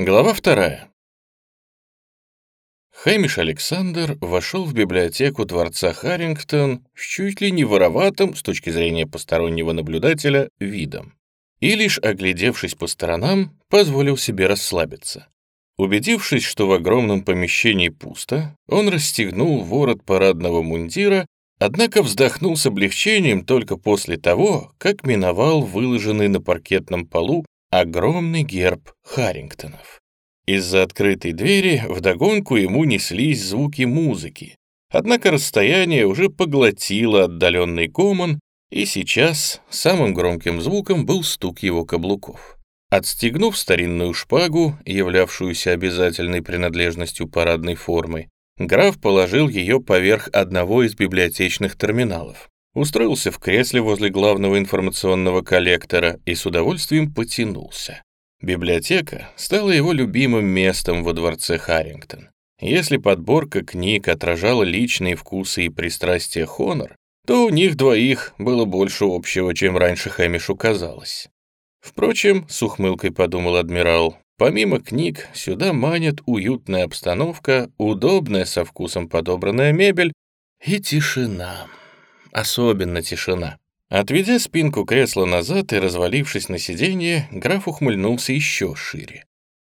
Глава вторая. Хэмиш Александр вошел в библиотеку дворца Харрингтон с чуть ли не вороватым, с точки зрения постороннего наблюдателя, видом. И лишь оглядевшись по сторонам, позволил себе расслабиться. Убедившись, что в огромном помещении пусто, он расстегнул ворот парадного мундира, однако вздохнул с облегчением только после того, как миновал выложенный на паркетном полу огромный герб Харрингтонов. Из-за открытой двери вдогонку ему неслись звуки музыки. Однако расстояние уже поглотило отдаленный гомон, и сейчас самым громким звуком был стук его каблуков. Отстегнув старинную шпагу, являвшуюся обязательной принадлежностью парадной формы, граф положил ее поверх одного из библиотечных терминалов устроился в кресле возле главного информационного коллектора и с удовольствием потянулся. Библиотека стала его любимым местом во дворце Харрингтон. Если подборка книг отражала личные вкусы и пристрастия Хонор, то у них двоих было больше общего, чем раньше Хэмишу казалось. Впрочем, с ухмылкой подумал адмирал, помимо книг сюда манит уютная обстановка, удобная со вкусом подобранная мебель и тишина. Особенно тишина. Отведя спинку кресла назад и развалившись на сиденье, граф ухмыльнулся еще шире.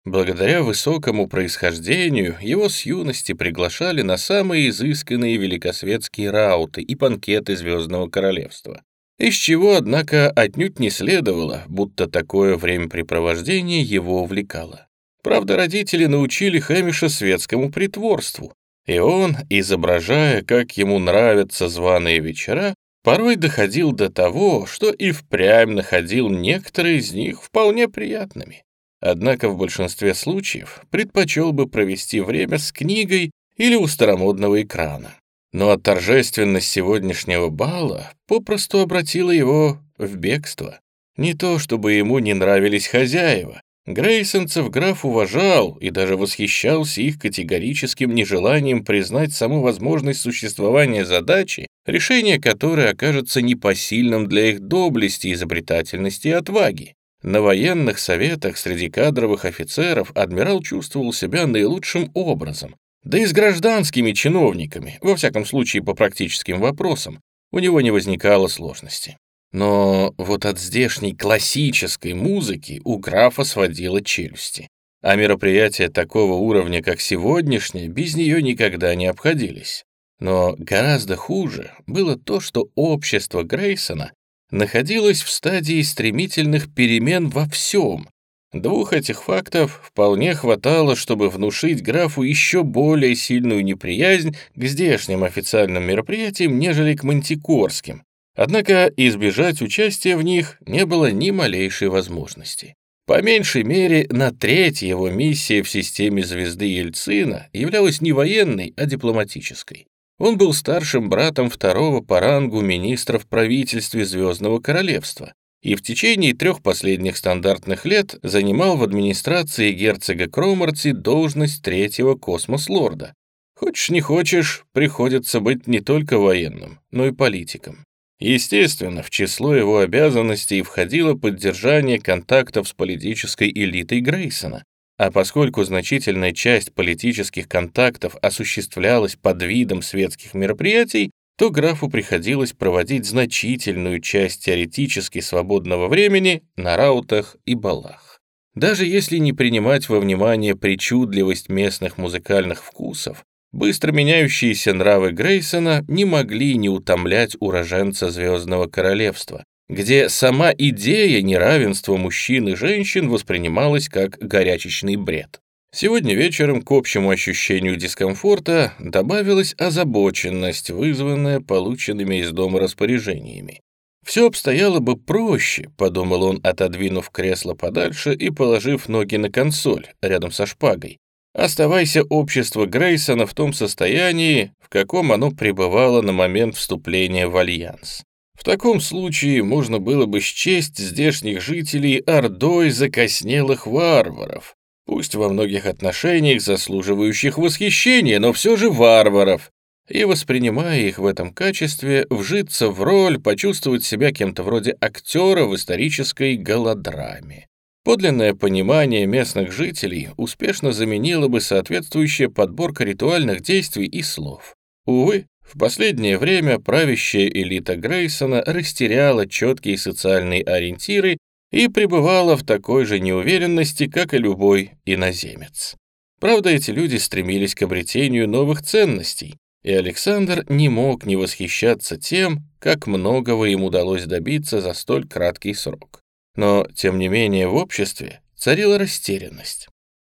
Благодаря высокому происхождению его с юности приглашали на самые изысканные великосветские рауты и банкеты Звездного Королевства. Из чего, однако, отнюдь не следовало, будто такое времяпрепровождение его увлекало. Правда, родители научили Хэмиша светскому притворству, и он, изображая, как ему нравятся званые вечера, порой доходил до того, что и впрямь находил некоторые из них вполне приятными. Однако в большинстве случаев предпочел бы провести время с книгой или у старомодного экрана. Но торжественность сегодняшнего бала попросту обратила его в бегство. Не то, чтобы ему не нравились хозяева, Грейсонцев граф уважал и даже восхищался их категорическим нежеланием признать саму возможность существования задачи, решение которой окажется непосильным для их доблести, изобретательности и отваги. На военных советах среди кадровых офицеров адмирал чувствовал себя наилучшим образом, да и с гражданскими чиновниками, во всяком случае по практическим вопросам, у него не возникало сложности. Но вот от здешней классической музыки у графа сводило челюсти. А мероприятия такого уровня, как сегодняшнее, без нее никогда не обходились. Но гораздо хуже было то, что общество Грейсона находилось в стадии стремительных перемен во всем. Двух этих фактов вполне хватало, чтобы внушить графу еще более сильную неприязнь к здешним официальным мероприятиям, нежели к мантикорским, Однако избежать участия в них не было ни малейшей возможности. По меньшей мере, на треть его миссия в системе звезды Ельцина являлась не военной, а дипломатической. Он был старшим братом второго по рангу министра в правительстве Звездного Королевства и в течение трех последних стандартных лет занимал в администрации герцога Кромарти должность третьего космос-лорда. Хочешь не хочешь, приходится быть не только военным, но и политиком. Естественно, в число его обязанностей входило поддержание контактов с политической элитой Грейсона, а поскольку значительная часть политических контактов осуществлялась под видом светских мероприятий, то графу приходилось проводить значительную часть теоретически свободного времени на раутах и балах. Даже если не принимать во внимание причудливость местных музыкальных вкусов, Быстро меняющиеся нравы Грейсона не могли не утомлять уроженца Звездного Королевства, где сама идея неравенства мужчин и женщин воспринималась как горячечный бред. Сегодня вечером к общему ощущению дискомфорта добавилась озабоченность, вызванная полученными из дома распоряжениями. «Все обстояло бы проще», — подумал он, отодвинув кресло подальше и положив ноги на консоль рядом со шпагой. Оставайся общество Грейсона в том состоянии, в каком оно пребывало на момент вступления в Альянс. В таком случае можно было бы счесть здешних жителей ордой закоснелых варваров, пусть во многих отношениях заслуживающих восхищения, но все же варваров, и, воспринимая их в этом качестве, вжиться в роль, почувствовать себя кем-то вроде актера в исторической голодраме. Подлинное понимание местных жителей успешно заменило бы соответствующая подборка ритуальных действий и слов. Увы, в последнее время правящая элита Грейсона растеряла четкие социальные ориентиры и пребывала в такой же неуверенности, как и любой иноземец. Правда, эти люди стремились к обретению новых ценностей, и Александр не мог не восхищаться тем, как многого им удалось добиться за столь краткий срок. Но, тем не менее, в обществе царила растерянность.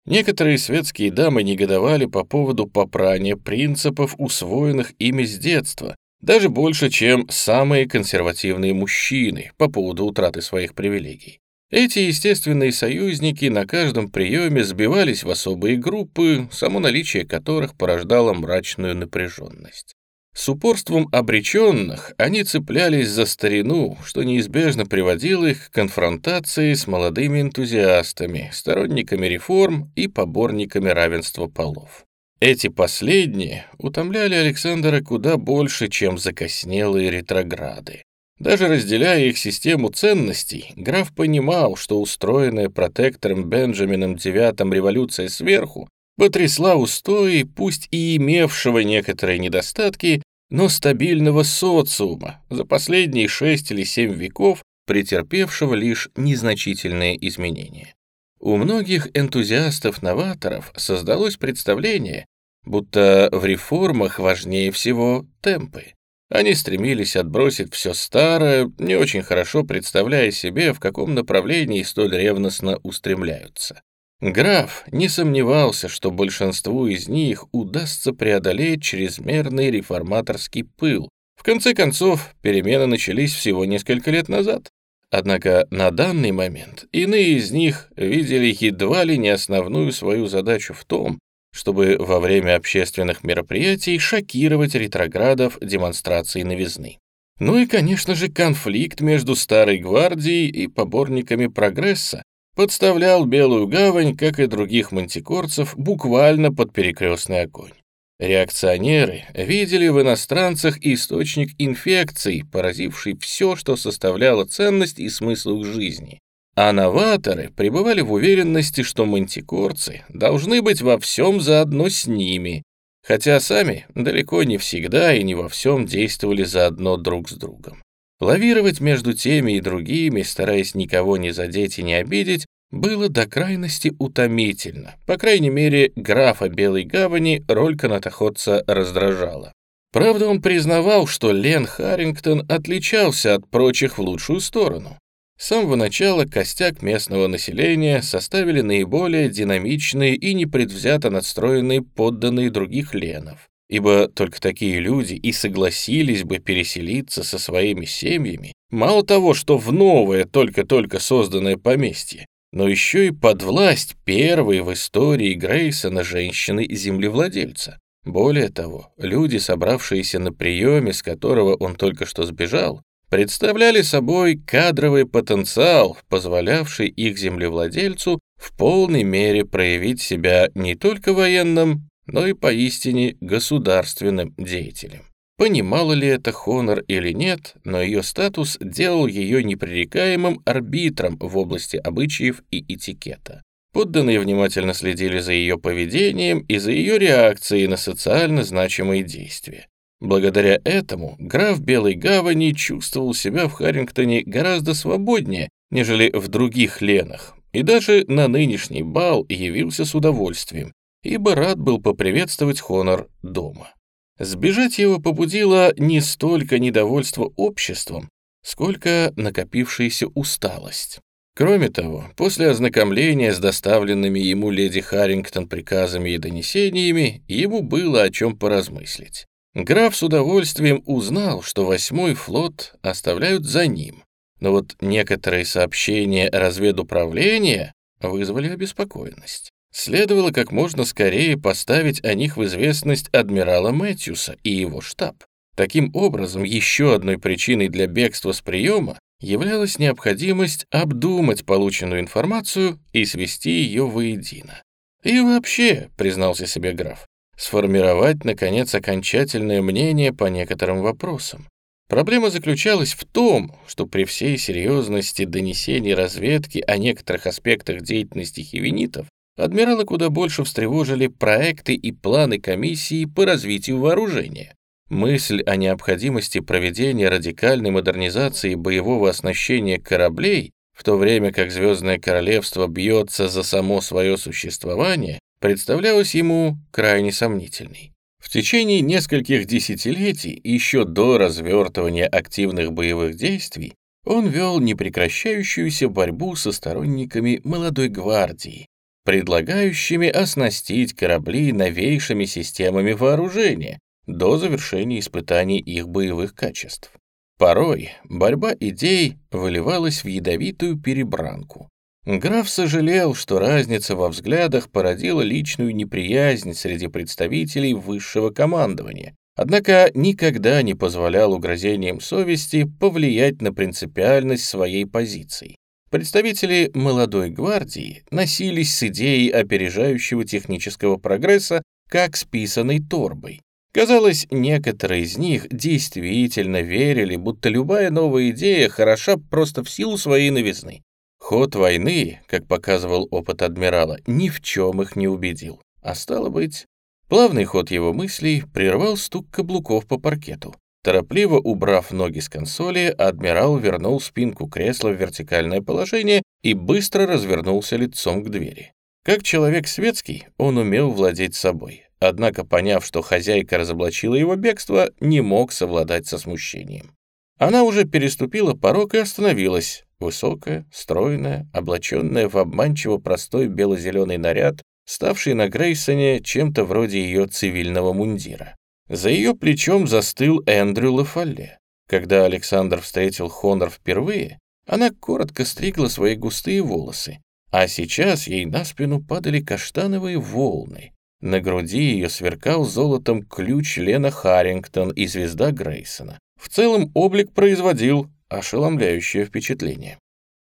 Некоторые светские дамы негодовали по поводу попрания принципов, усвоенных ими с детства, даже больше, чем самые консервативные мужчины по поводу утраты своих привилегий. Эти естественные союзники на каждом приеме сбивались в особые группы, само наличие которых порождало мрачную напряженность. С упорством обреченных они цеплялись за старину, что неизбежно приводило их к конфронтации с молодыми энтузиастами, сторонниками реформ и поборниками равенства полов. Эти последние утомляли Александра куда больше, чем закоснелые ретрограды. Даже разделяя их систему ценностей, граф понимал, что устроенная протектором Бенджамином IX революция сверху потрясла устои, пусть и имевшего некоторые недостатки, но стабильного социума, за последние шесть или семь веков претерпевшего лишь незначительные изменения. У многих энтузиастов-новаторов создалось представление, будто в реформах важнее всего темпы. Они стремились отбросить все старое, не очень хорошо представляя себе, в каком направлении столь ревностно устремляются. Граф не сомневался, что большинству из них удастся преодолеть чрезмерный реформаторский пыл. В конце концов, перемены начались всего несколько лет назад. Однако на данный момент иные из них видели едва ли не основную свою задачу в том, чтобы во время общественных мероприятий шокировать ретроградов демонстрацией новизны. Ну и, конечно же, конфликт между Старой Гвардией и поборниками прогресса подставлял Белую Гавань, как и других мантикорцев, буквально под перекрестный огонь. Реакционеры видели в иностранцах источник инфекций, поразивший все, что составляло ценность и смысл их жизни. А новаторы пребывали в уверенности, что мантикорцы должны быть во всем заодно с ними, хотя сами далеко не всегда и не во всем действовали заодно друг с другом. Лавировать между теми и другими, стараясь никого не задеть и не обидеть, было до крайности утомительно. По крайней мере, графа Белой Гавани роль канатоходца раздражала. Правда, он признавал, что Лен Харрингтон отличался от прочих в лучшую сторону. С самого начала костяк местного населения составили наиболее динамичные и непредвзято надстроенные подданные других ленов ибо только такие люди и согласились бы переселиться со своими семьями, мало того, что в новое, только-только созданное поместье, но еще и под власть первой в истории Грейсона женщины-землевладельца. Более того, люди, собравшиеся на приеме, с которого он только что сбежал, представляли собой кадровый потенциал, позволявший их землевладельцу в полной мере проявить себя не только в военном, но и поистине государственным деятелем. Понимала ли это Хонор или нет, но ее статус делал ее непререкаемым арбитром в области обычаев и этикета. Подданные внимательно следили за ее поведением и за ее реакцией на социально значимые действия. Благодаря этому граф Белой Гавани чувствовал себя в Харрингтоне гораздо свободнее, нежели в других ленах, и даже на нынешний бал явился с удовольствием, ибо рад был поприветствовать Хонор дома. Сбежать его побудило не столько недовольство обществом, сколько накопившаяся усталость. Кроме того, после ознакомления с доставленными ему леди Харрингтон приказами и донесениями, ему было о чем поразмыслить. Граф с удовольствием узнал, что восьмой флот оставляют за ним, но вот некоторые сообщения разведуправления вызвали обеспокоенность. Следовало как можно скорее поставить о них в известность адмирала Мэтьюса и его штаб. Таким образом, еще одной причиной для бегства с приема являлась необходимость обдумать полученную информацию и свести ее воедино. И вообще, признался себе граф, сформировать, наконец, окончательное мнение по некоторым вопросам. Проблема заключалась в том, что при всей серьезности донесений разведки о некоторых аспектах деятельности хивенитов адмирала куда больше встревожили проекты и планы комиссии по развитию вооружения. Мысль о необходимости проведения радикальной модернизации боевого оснащения кораблей, в то время как Звездное Королевство бьется за само свое существование, представлялась ему крайне сомнительной. В течение нескольких десятилетий, еще до развертывания активных боевых действий, он вел непрекращающуюся борьбу со сторонниками молодой гвардии, предлагающими оснастить корабли новейшими системами вооружения до завершения испытаний их боевых качеств. Порой борьба идей выливалась в ядовитую перебранку, Граф сожалел, что разница во взглядах породила личную неприязнь среди представителей высшего командования, однако никогда не позволял угрозениям совести повлиять на принципиальность своей позиции. Представители молодой гвардии носились с идеей опережающего технического прогресса как с писаной торбой. Казалось, некоторые из них действительно верили, будто любая новая идея хороша просто в силу своей новизны. Ход войны, как показывал опыт адмирала, ни в чем их не убедил. А стало быть, плавный ход его мыслей прервал стук каблуков по паркету. Торопливо убрав ноги с консоли, адмирал вернул спинку кресла в вертикальное положение и быстро развернулся лицом к двери. Как человек светский, он умел владеть собой. Однако, поняв, что хозяйка разоблачила его бегство, не мог совладать со смущением. Она уже переступила порог и остановилась, Высокая, стройная, облаченная в обманчиво простой бело-зеленый наряд, ставший на Грейсоне чем-то вроде ее цивильного мундира. За ее плечом застыл Эндрю Лафалле. Когда Александр встретил Хонор впервые, она коротко стригла свои густые волосы, а сейчас ей на спину падали каштановые волны. На груди ее сверкал золотом ключ Лена Харрингтон и звезда Грейсона. В целом облик производил ошеломляющее впечатление.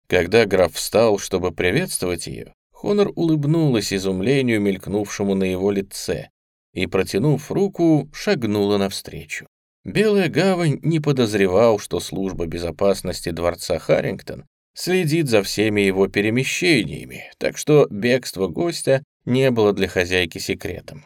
Когда граф встал, чтобы приветствовать ее, Хонор улыбнулась изумлению, мелькнувшему на его лице, и, протянув руку, шагнула навстречу. Белая гавань не подозревал, что служба безопасности дворца Харрингтон следит за всеми его перемещениями, так что бегство гостя не было для хозяйки секретом.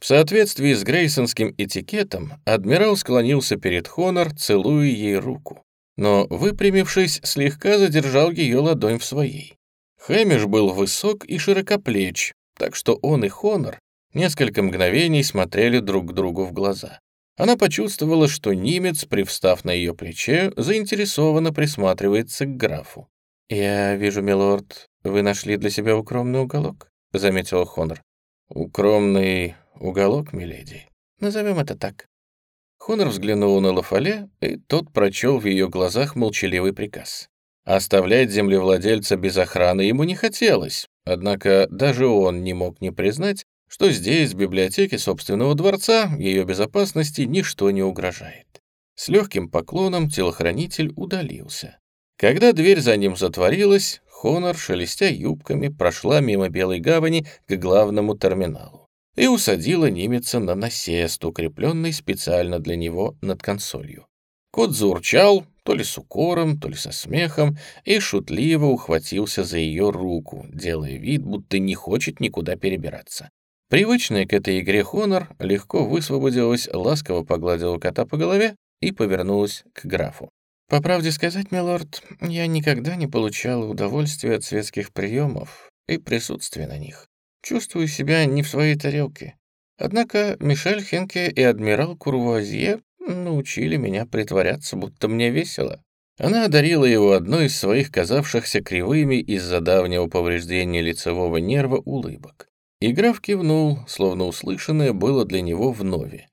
В соответствии с грейсонским этикетом, адмирал склонился перед Хонор, целуя ей руку но, выпрямившись, слегка задержал ее ладонь в своей. Хэмиш был высок и широкоплеч, так что он и Хонор несколько мгновений смотрели друг другу в глаза. Она почувствовала, что немец, привстав на ее плече, заинтересованно присматривается к графу. «Я вижу, милорд, вы нашли для себя укромный уголок», — заметила Хонор. «Укромный уголок, миледи. Назовем это так». Хонор взглянул на Лафале, и тот прочел в ее глазах молчаливый приказ. Оставлять землевладельца без охраны ему не хотелось, однако даже он не мог не признать, что здесь, в библиотеке собственного дворца, ее безопасности ничто не угрожает. С легким поклоном телохранитель удалился. Когда дверь за ним затворилась, Хонор, шелестя юбками, прошла мимо Белой гавани к главному терминалу и усадила немеца на насест, укрепленный специально для него над консолью. Кот заурчал, то ли с укором, то ли со смехом, и шутливо ухватился за ее руку, делая вид, будто не хочет никуда перебираться. Привычная к этой игре Хонор легко высвободилась, ласково погладила кота по голове и повернулась к графу. «По правде сказать, милорд, я никогда не получала удовольствия от светских приемов и присутствия на них. Чувствую себя не в своей тарелке. Однако Мишель Хенке и адмирал Курвуазье научили меня притворяться, будто мне весело. Она одарила его одной из своих казавшихся кривыми из-за давнего повреждения лицевого нерва улыбок. И граф кивнул, словно услышанное было для него вновь.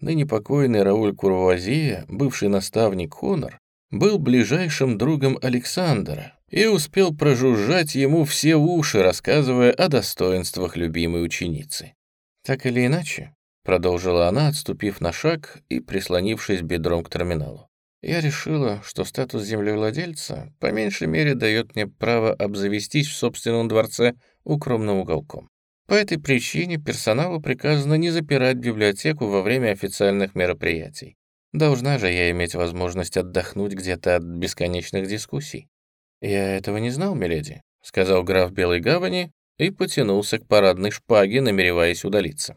Ныне покойный Рауль Курвуазье, бывший наставник Хонор, был ближайшим другом Александра, и успел прожужжать ему все уши, рассказывая о достоинствах любимой ученицы. «Так или иначе», — продолжила она, отступив на шаг и прислонившись бедром к терминалу, «я решила, что статус землевладельца по меньшей мере дает мне право обзавестись в собственном дворце укромным уголком. По этой причине персоналу приказано не запирать библиотеку во время официальных мероприятий. Должна же я иметь возможность отдохнуть где-то от бесконечных дискуссий. «Я этого не знал, миледи», — сказал граф Белой Гавани и потянулся к парадной шпаге, намереваясь удалиться.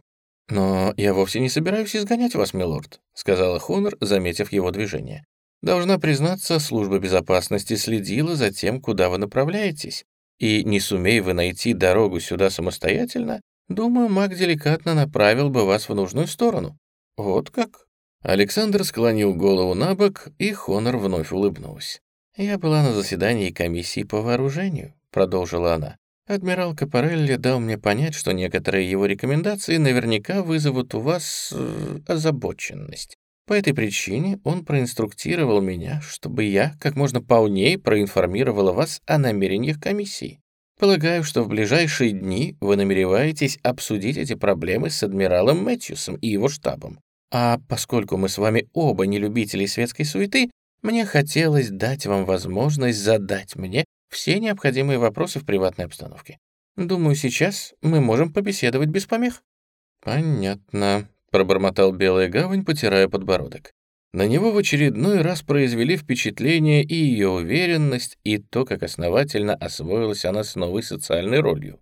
«Но я вовсе не собираюсь изгонять вас, милорд», — сказала Хонор, заметив его движение. «Должна признаться, служба безопасности следила за тем, куда вы направляетесь, и не сумей вы найти дорогу сюда самостоятельно, думаю, маг деликатно направил бы вас в нужную сторону». «Вот как?» Александр склонил голову на бок, и Хонор вновь улыбнулась. «Я была на заседании комиссии по вооружению», — продолжила она. Адмирал Капарелли дал мне понять, что некоторые его рекомендации наверняка вызовут у вас э, озабоченность. По этой причине он проинструктировал меня, чтобы я как можно полнее проинформировала вас о намерениях комиссии. Полагаю, что в ближайшие дни вы намереваетесь обсудить эти проблемы с адмиралом Мэтьюсом и его штабом. А поскольку мы с вами оба не любители светской суеты, мне хотелось дать вам возможность задать мне все необходимые вопросы в приватной обстановке. Думаю, сейчас мы можем побеседовать без помех». «Понятно», — пробормотал Белая Гавань, потирая подбородок. На него в очередной раз произвели впечатление и ее уверенность, и то, как основательно освоилась она с новой социальной ролью.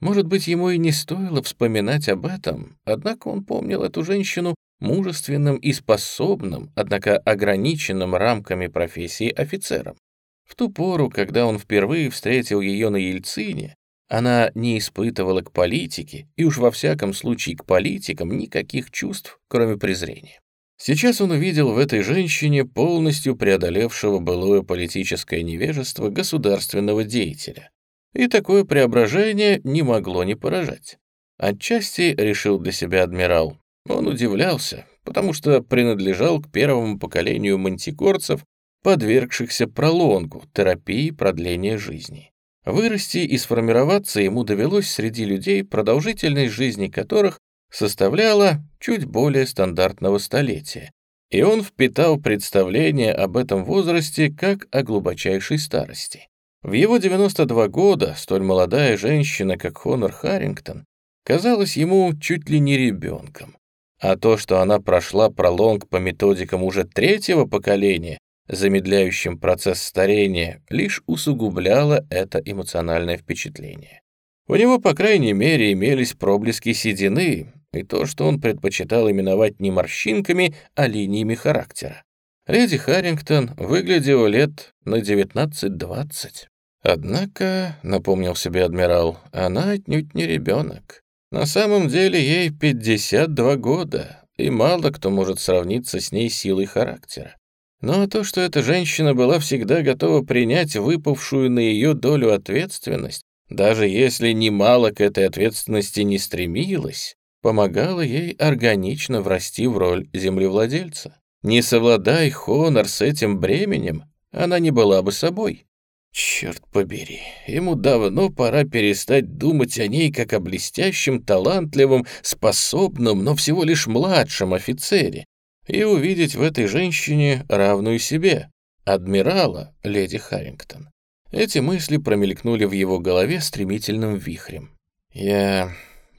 Может быть, ему и не стоило вспоминать об этом, однако он помнил эту женщину мужественным и способным, однако ограниченным рамками профессии офицером. В ту пору, когда он впервые встретил ее на Ельцине, она не испытывала к политике, и уж во всяком случае к политикам, никаких чувств, кроме презрения. Сейчас он увидел в этой женщине полностью преодолевшего былое политическое невежество государственного деятеля. И такое преображение не могло не поражать. Отчасти, решил для себя адмирал, он удивлялся, потому что принадлежал к первому поколению мантикорцев, подвергшихся пролонгу, терапии продления жизни. Вырасти и сформироваться ему довелось среди людей, продолжительность жизни которых составляла чуть более стандартного столетия, и он впитал представление об этом возрасте как о глубочайшей старости. В его 92 года столь молодая женщина, как Хонор Харрингтон, казалась ему чуть ли не ребенком, а то, что она прошла пролонг по методикам уже третьего поколения, замедляющим процесс старения, лишь усугубляло это эмоциональное впечатление. У него, по крайней мере, имелись проблески седины и то, что он предпочитал именовать не морщинками, а линиями характера. Леди Харрингтон выглядела лет на 19-20. Однако, напомнил себе адмирал, она отнюдь не ребенок. На самом деле ей 52 года, и мало кто может сравниться с ней силой характера. Но то, что эта женщина была всегда готова принять выпавшую на ее долю ответственность, даже если немало к этой ответственности не стремилась, помогало ей органично врасти в роль землевладельца. Не совладай Хонор с этим бременем, она не была бы собой. Черт побери, ему давно пора перестать думать о ней как о блестящем, талантливом, способном, но всего лишь младшем офицере, и увидеть в этой женщине равную себе, адмирала леди Харрингтон. Эти мысли промелькнули в его голове стремительным вихрем. «Я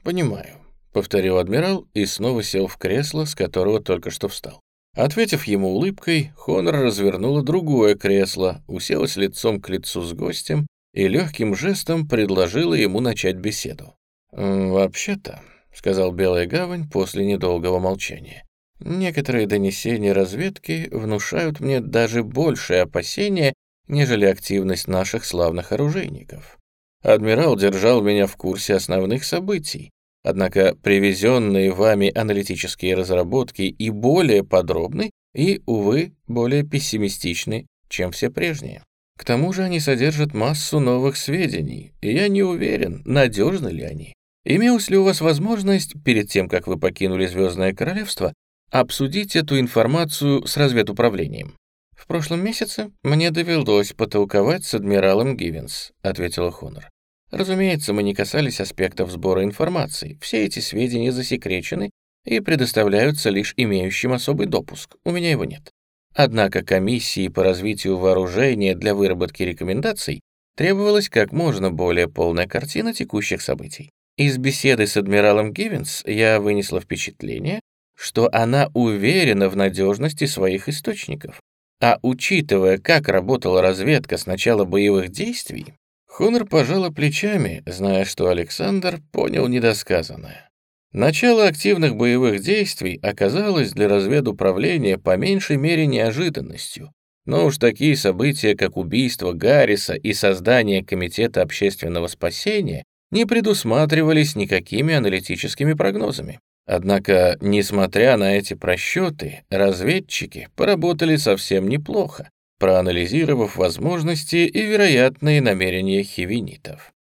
понимаю», — повторил адмирал и снова сел в кресло, с которого только что встал. Ответив ему улыбкой, Хонор развернула другое кресло, уселась лицом к лицу с гостем и легким жестом предложила ему начать беседу. «Вообще-то», — сказал Белая Гавань после недолгого молчания, «некоторые донесения разведки внушают мне даже большее опасение, нежели активность наших славных оружейников. Адмирал держал меня в курсе основных событий, Однако привезенные вами аналитические разработки и более подробны, и, увы, более пессимистичны, чем все прежние. К тому же они содержат массу новых сведений, и я не уверен, надежны ли они. Имелась ли у вас возможность, перед тем, как вы покинули Звездное Королевство, обсудить эту информацию с разведуправлением? «В прошлом месяце мне довелось потолковать с адмиралом Гивенс», — ответила Хонор. Разумеется, мы не касались аспектов сбора информации. Все эти сведения засекречены и предоставляются лишь имеющим особый допуск. У меня его нет. Однако комиссии по развитию вооружения для выработки рекомендаций требовалась как можно более полная картина текущих событий. Из беседы с адмиралом Гивенс я вынесла впечатление, что она уверена в надежности своих источников. А учитывая, как работала разведка с начала боевых действий, Хонор пожала плечами, зная, что Александр понял недосказанное. Начало активных боевых действий оказалось для разведуправления по меньшей мере неожиданностью, но уж такие события, как убийство Гарриса и создание Комитета общественного спасения, не предусматривались никакими аналитическими прогнозами. Однако, несмотря на эти просчеты, разведчики поработали совсем неплохо, проанализировав возможности и вероятные намерения хивенитов.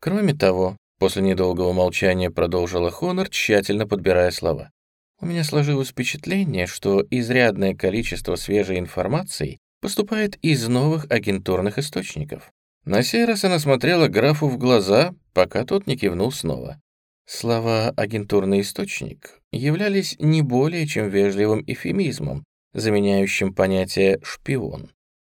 Кроме того, после недолгого молчания продолжила Хонор, тщательно подбирая слова. У меня сложилось впечатление, что изрядное количество свежей информации поступает из новых агентурных источников. На сей раз она смотрела графу в глаза, пока тот не кивнул снова. Слова «агентурный источник» являлись не более чем вежливым эфемизмом, заменяющим понятие «шпион».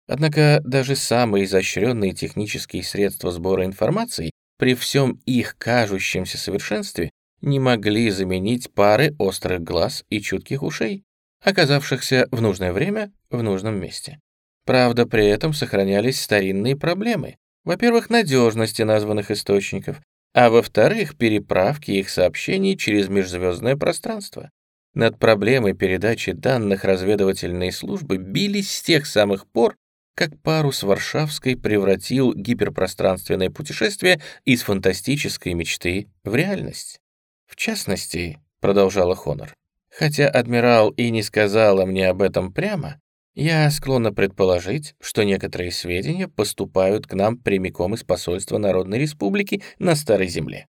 Однако даже самые изощренные технические средства сбора информации при всем их кажущемся совершенстве не могли заменить пары острых глаз и чутких ушей, оказавшихся в нужное время в нужном месте. Правда, при этом сохранялись старинные проблемы. Во-первых, надежности названных источников, а во-вторых, переправки их сообщений через межзвездное пространство. Над проблемой передачи данных разведывательные службы бились с тех самых пор, как парус Варшавской превратил гиперпространственное путешествие из фантастической мечты в реальность. В частности, продолжала Хонор, хотя адмирал и не сказала мне об этом прямо, я склонна предположить, что некоторые сведения поступают к нам прямиком из посольства Народной Республики на Старой Земле.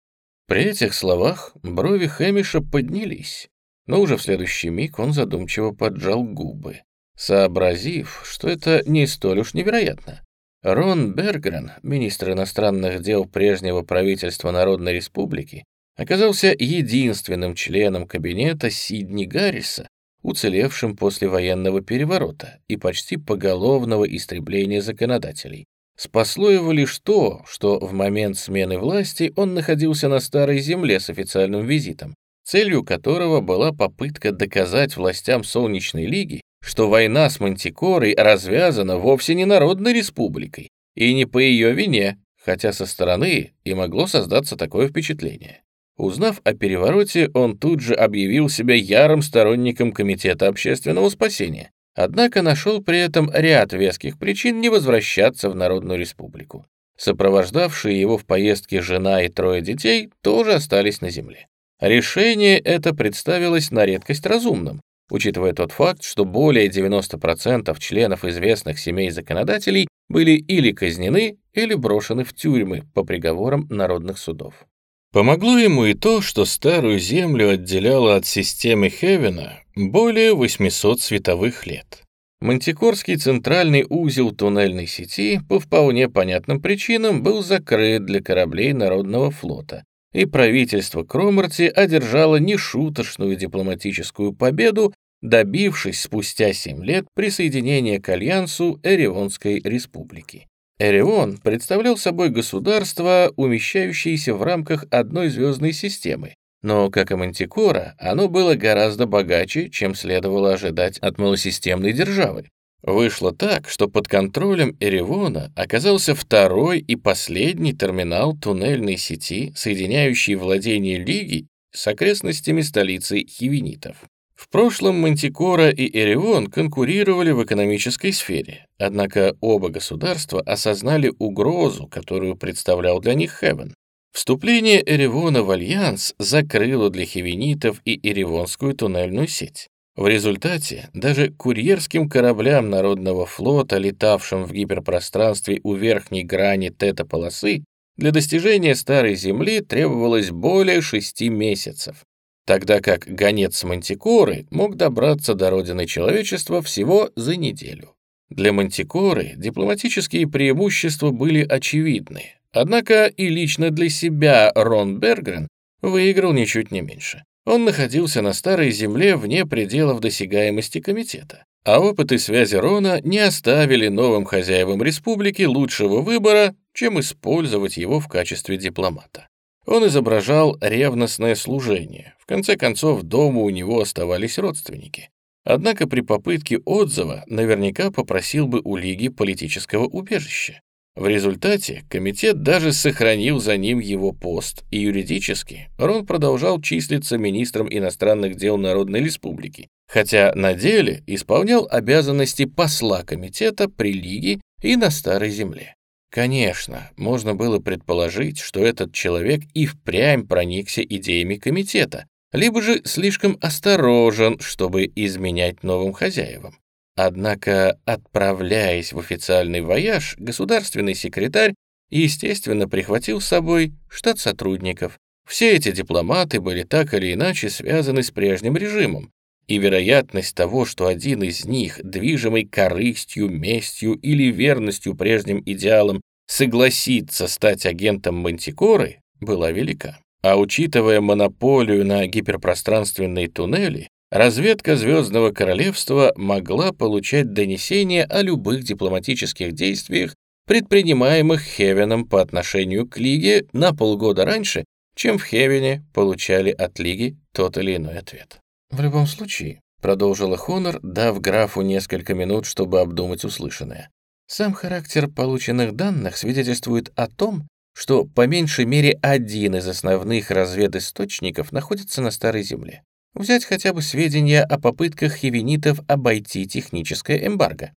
При этих словах брови Хэмиша поднялись, но уже в следующий миг он задумчиво поджал губы сообразив, что это не столь уж невероятно. Рон Бергрен, министр иностранных дел прежнего правительства Народной Республики, оказался единственным членом кабинета Сидни Гарриса, уцелевшим после военного переворота и почти поголовного истребления законодателей. Спасло его лишь то, что в момент смены власти он находился на Старой Земле с официальным визитом, целью которого была попытка доказать властям Солнечной Лиги, что война с Мантикорой развязана вовсе не Народной Республикой и не по ее вине, хотя со стороны и могло создаться такое впечатление. Узнав о перевороте, он тут же объявил себя ярым сторонником Комитета общественного спасения, однако нашел при этом ряд веских причин не возвращаться в Народную Республику. Сопровождавшие его в поездке жена и трое детей тоже остались на земле. Решение это представилось на редкость разумным, учитывая тот факт, что более 90% членов известных семей законодателей были или казнены, или брошены в тюрьмы по приговорам народных судов. Помогло ему и то, что старую Землю отделяло от системы Хевена более 800 световых лет. Мантикорский центральный узел туннельной сети по вполне понятным причинам был закрыт для кораблей Народного флота, и правительство Кромарти одержало нешуточную дипломатическую победу, добившись спустя 7 лет присоединения к Альянсу Эревонской республики. Эревон представлял собой государство, умещающееся в рамках одной звездной системы, но, как и Мантикора, оно было гораздо богаче, чем следовало ожидать от малосистемной державы. Вышло так, что под контролем Эревона оказался второй и последний терминал туннельной сети, соединяющий владение Лиги с окрестностями столицы Хивенитов. В прошлом Мантикора и Эревон конкурировали в экономической сфере, однако оба государства осознали угрозу, которую представлял для них Хевен. Вступление Эревона в альянс закрыло для хивенитов и Эревонскую туннельную сеть. В результате даже курьерским кораблям Народного флота, летавшим в гиперпространстве у верхней грани тета-полосы, для достижения Старой Земли требовалось более шести месяцев, тогда как гонец Мантикоры мог добраться до родины человечества всего за неделю. Для Мантикоры дипломатические преимущества были очевидны, однако и лично для себя Рон Бергрен выиграл ничуть не меньше. Он находился на Старой Земле вне пределов досягаемости комитета, а опыт и связи Рона не оставили новым хозяевам республики лучшего выбора, чем использовать его в качестве дипломата. Он изображал ревностное служение. В конце концов, дома у него оставались родственники. Однако при попытке отзыва наверняка попросил бы у Лиги политического убежища. В результате комитет даже сохранил за ним его пост, и юридически Рон продолжал числиться министром иностранных дел Народной Республики, хотя на деле исполнял обязанности посла комитета при Лиге и на Старой Земле. Конечно, можно было предположить, что этот человек и впрямь проникся идеями комитета, либо же слишком осторожен, чтобы изменять новым хозяевам. Однако, отправляясь в официальный вояж, государственный секретарь, естественно, прихватил с собой штат сотрудников. Все эти дипломаты были так или иначе связаны с прежним режимом, и вероятность того, что один из них, движимый корыстью, местью или верностью прежним идеалам, согласится стать агентом Мантикоры, была велика. А учитывая монополию на гиперпространственные туннели, разведка Звездного Королевства могла получать донесения о любых дипломатических действиях, предпринимаемых Хевеном по отношению к Лиге на полгода раньше, чем в Хевене получали от Лиги тот или иной ответ. «В любом случае», — продолжила Хонор, дав графу несколько минут, чтобы обдумать услышанное, «сам характер полученных данных свидетельствует о том, что по меньшей мере один из основных разведисточников находится на Старой Земле. Взять хотя бы сведения о попытках хивенитов обойти техническое эмбарго.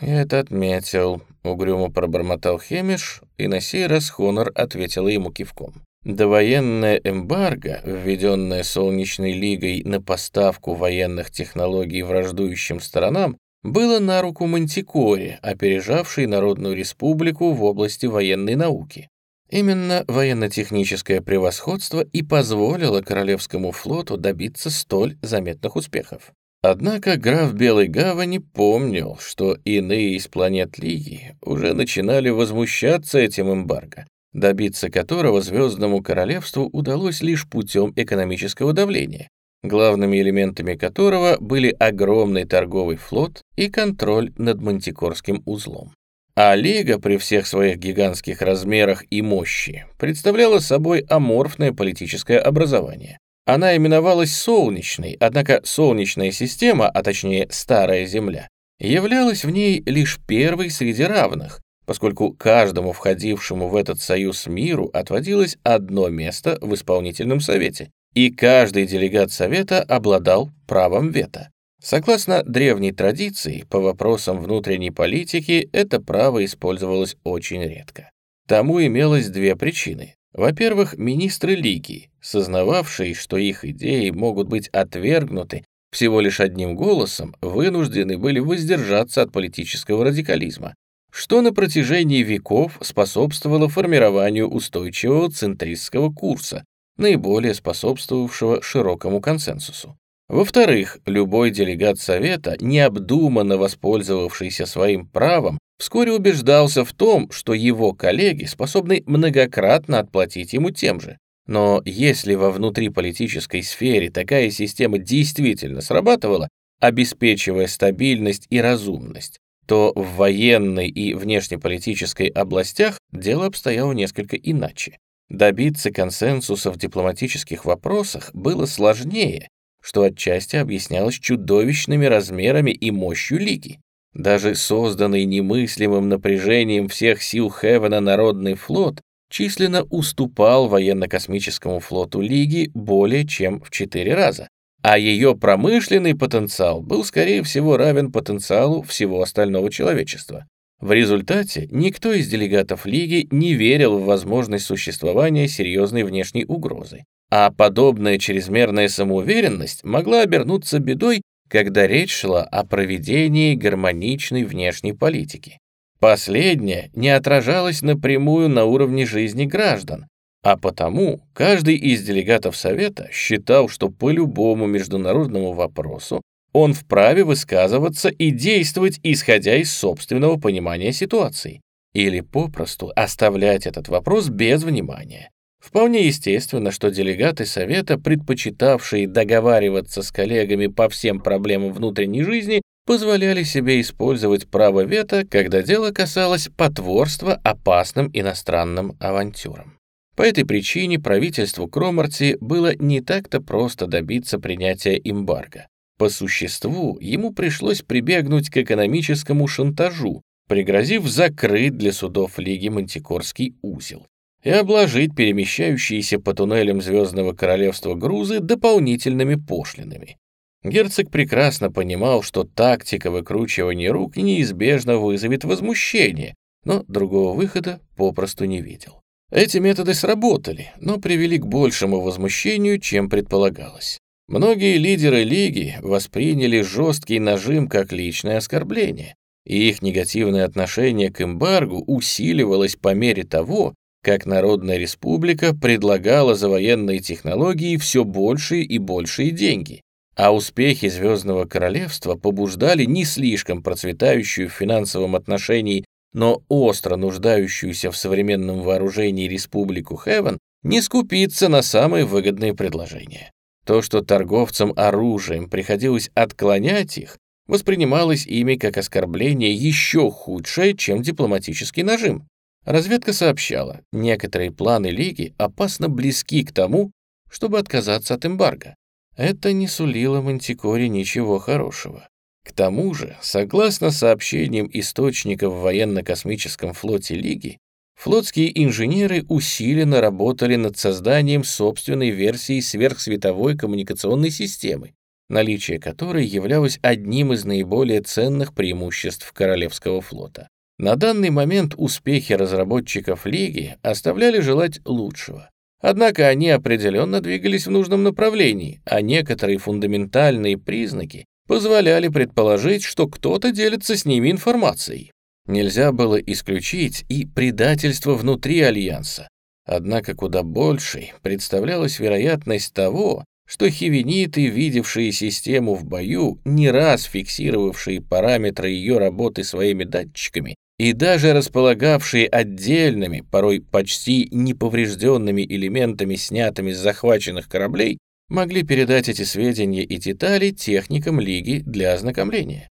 «Я это отметил», — угрюмо пробормотал Хемиш, и на сей раз Хонор ответила ему кивком. Довоенное эмбарго, введенное Солнечной Лигой на поставку военных технологий враждующим сторонам, было на руку Мантикоре, опережавшей Народную Республику в области военной науки. Именно военно-техническое превосходство и позволило Королевскому флоту добиться столь заметных успехов. Однако граф Белой Гавани помнил, что иные из планет Лиги уже начинали возмущаться этим эмбарго, добиться которого Звездному Королевству удалось лишь путем экономического давления, главными элементами которого были огромный торговый флот и контроль над Мантикорским узлом. А Лига при всех своих гигантских размерах и мощи представляла собой аморфное политическое образование. Она именовалась Солнечной, однако Солнечная система, а точнее Старая Земля, являлась в ней лишь первой среди равных, поскольку каждому входившему в этот союз миру отводилось одно место в исполнительном совете, и каждый делегат совета обладал правом вето. Согласно древней традиции, по вопросам внутренней политики это право использовалось очень редко. Тому имелось две причины. Во-первых, министры Лиги, сознававшие, что их идеи могут быть отвергнуты всего лишь одним голосом, вынуждены были воздержаться от политического радикализма, что на протяжении веков способствовало формированию устойчивого центристского курса, наиболее способствовавшего широкому консенсусу. Во-вторых, любой делегат Совета, необдуманно воспользовавшийся своим правом, вскоре убеждался в том, что его коллеги способны многократно отплатить ему тем же. Но если во внутриполитической сфере такая система действительно срабатывала, обеспечивая стабильность и разумность, то в военной и внешнеполитической областях дело обстояло несколько иначе. Добиться консенсуса в дипломатических вопросах было сложнее, что отчасти объяснялось чудовищными размерами и мощью Лиги. Даже созданный немыслимым напряжением всех сил Хевена народный флот численно уступал военно-космическому флоту Лиги более чем в четыре раза, а ее промышленный потенциал был, скорее всего, равен потенциалу всего остального человечества. В результате никто из делегатов Лиги не верил в возможность существования серьезной внешней угрозы. А подобная чрезмерная самоуверенность могла обернуться бедой, когда речь шла о проведении гармоничной внешней политики. Последняя не отражалась напрямую на уровне жизни граждан, а потому каждый из делегатов Совета считал, что по любому международному вопросу он вправе высказываться и действовать, исходя из собственного понимания ситуации, или попросту оставлять этот вопрос без внимания. Вполне естественно, что делегаты Совета, предпочитавшие договариваться с коллегами по всем проблемам внутренней жизни, позволяли себе использовать право вето, когда дело касалось потворства опасным иностранным авантюрам. По этой причине правительству Кромарти было не так-то просто добиться принятия эмбарго. По существу, ему пришлось прибегнуть к экономическому шантажу, пригрозив закрыть для судов Лиги Мантикорский узел и обложить перемещающиеся по туннелям Звездного Королевства грузы дополнительными пошлинами. Герцог прекрасно понимал, что тактика выкручивания рук неизбежно вызовет возмущение, но другого выхода попросту не видел. Эти методы сработали, но привели к большему возмущению, чем предполагалось. Многие лидеры Лиги восприняли жесткий нажим как личное оскорбление, и их негативное отношение к эмбаргу усиливалось по мере того, как Народная Республика предлагала за военные технологии все большие и большие деньги, а успехи Звездного Королевства побуждали не слишком процветающую в финансовом отношении, но остро нуждающуюся в современном вооружении Республику Хевен не скупиться на самые выгодные предложения. То, что торговцам оружием приходилось отклонять их, воспринималось ими как оскорбление еще худшее, чем дипломатический нажим. Разведка сообщала, некоторые планы Лиги опасно близки к тому, чтобы отказаться от эмбарго. Это не сулило Мантикоре ничего хорошего. К тому же, согласно сообщениям источников в военно-космическом флоте Лиги, флотские инженеры усиленно работали над созданием собственной версии сверхсветовой коммуникационной системы, наличие которой являлось одним из наиболее ценных преимуществ Королевского флота. На данный момент успехи разработчиков Лиги оставляли желать лучшего. Однако они определенно двигались в нужном направлении, а некоторые фундаментальные признаки позволяли предположить, что кто-то делится с ними информацией. Нельзя было исключить и предательство внутри Альянса. Однако куда большей представлялась вероятность того, что хивениты, видевшие систему в бою, не раз фиксировавшие параметры ее работы своими датчиками, и даже располагавшие отдельными, порой почти неповрежденными элементами, снятыми с захваченных кораблей, могли передать эти сведения и детали техникам Лиги для ознакомления.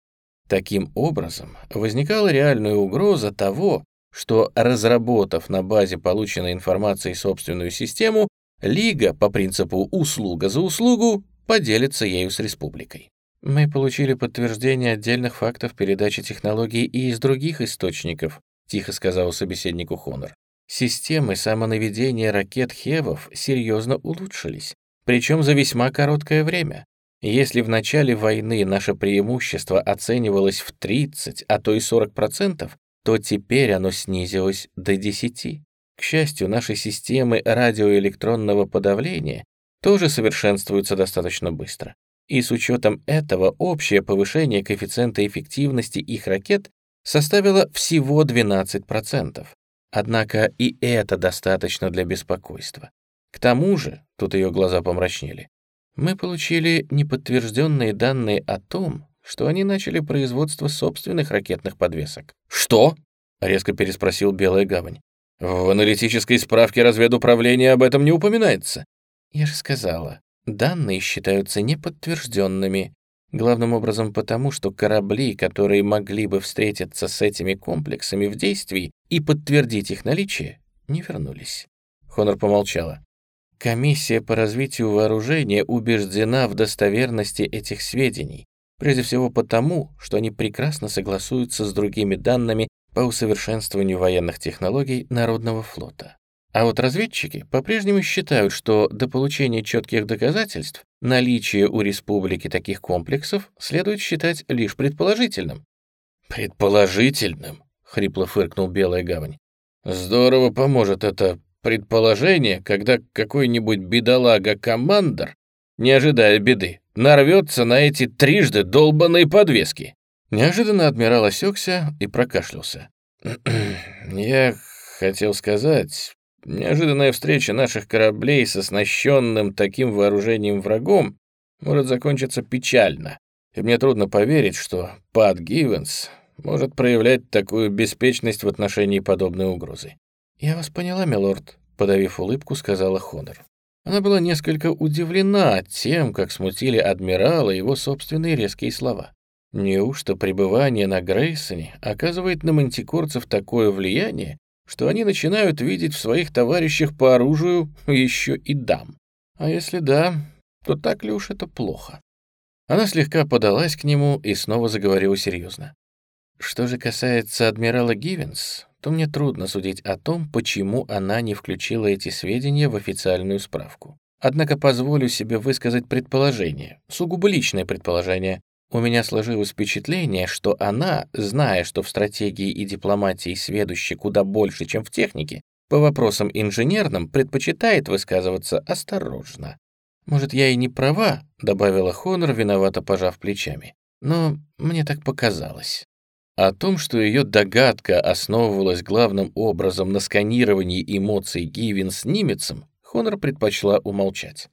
Таким образом, возникала реальная угроза того, что, разработав на базе полученной информации собственную систему, Лига по принципу «услуга за услугу» поделится ею с республикой. Мы получили подтверждение отдельных фактов передачи технологий и из других источников, тихо сказал собеседнику Хонор. Системы самонаведения ракет Хевов серьезно улучшились, причем за весьма короткое время. Если в начале войны наше преимущество оценивалось в 30, а то и 40%, то теперь оно снизилось до 10. К счастью, наши системы радиоэлектронного подавления тоже совершенствуются достаточно быстро и с учетом этого общее повышение коэффициента эффективности их ракет составило всего 12%. Однако и это достаточно для беспокойства. К тому же, тут ее глаза помрачнели, мы получили неподтвержденные данные о том, что они начали производство собственных ракетных подвесок. «Что?» — резко переспросил Белая Гавань. «В аналитической справке разведуправления об этом не упоминается». «Я же сказала, Данные считаются неподтвержденными, главным образом потому, что корабли, которые могли бы встретиться с этими комплексами в действии и подтвердить их наличие, не вернулись. Хонор помолчала. Комиссия по развитию вооружения убеждена в достоверности этих сведений, прежде всего потому, что они прекрасно согласуются с другими данными по усовершенствованию военных технологий Народного флота. А вот разведчики по-прежнему считают, что до получения четких доказательств наличие у республики таких комплексов следует считать лишь предположительным. «Предположительным?» — хрипло фыркнул Белая Гавань. «Здорово поможет это предположение, когда какой-нибудь бедолага-командор, не ожидая беды, нарвется на эти трижды долбанные подвески». Неожиданно адмирал осекся и прокашлялся. «Я хотел сказать, Неожиданная встреча наших кораблей с оснащенным таким вооружением врагом может закончиться печально, и мне трудно поверить, что Пат Гивенс может проявлять такую беспечность в отношении подобной угрозы. «Я вас поняла, милорд», — подавив улыбку, сказала Хонор. Она была несколько удивлена тем, как смутили адмирала его собственные резкие слова. Неужто пребывание на Грейсоне оказывает на мантикорцев такое влияние, что они начинают видеть в своих товарищах по оружию еще и дам. А если да, то так ли уж это плохо? Она слегка подалась к нему и снова заговорила серьезно. Что же касается адмирала Гивенс, то мне трудно судить о том, почему она не включила эти сведения в официальную справку. Однако позволю себе высказать предположение, сугубо личное предположение. У меня сложилось впечатление, что она, зная, что в стратегии и дипломатии сведущи куда больше, чем в технике, по вопросам инженерным предпочитает высказываться осторожно. «Может, я и не права», — добавила Хонор, виновато пожав плечами. «Но мне так показалось». О том, что ее догадка основывалась главным образом на сканировании эмоций Гивен с немецем, Хонор предпочла умолчать.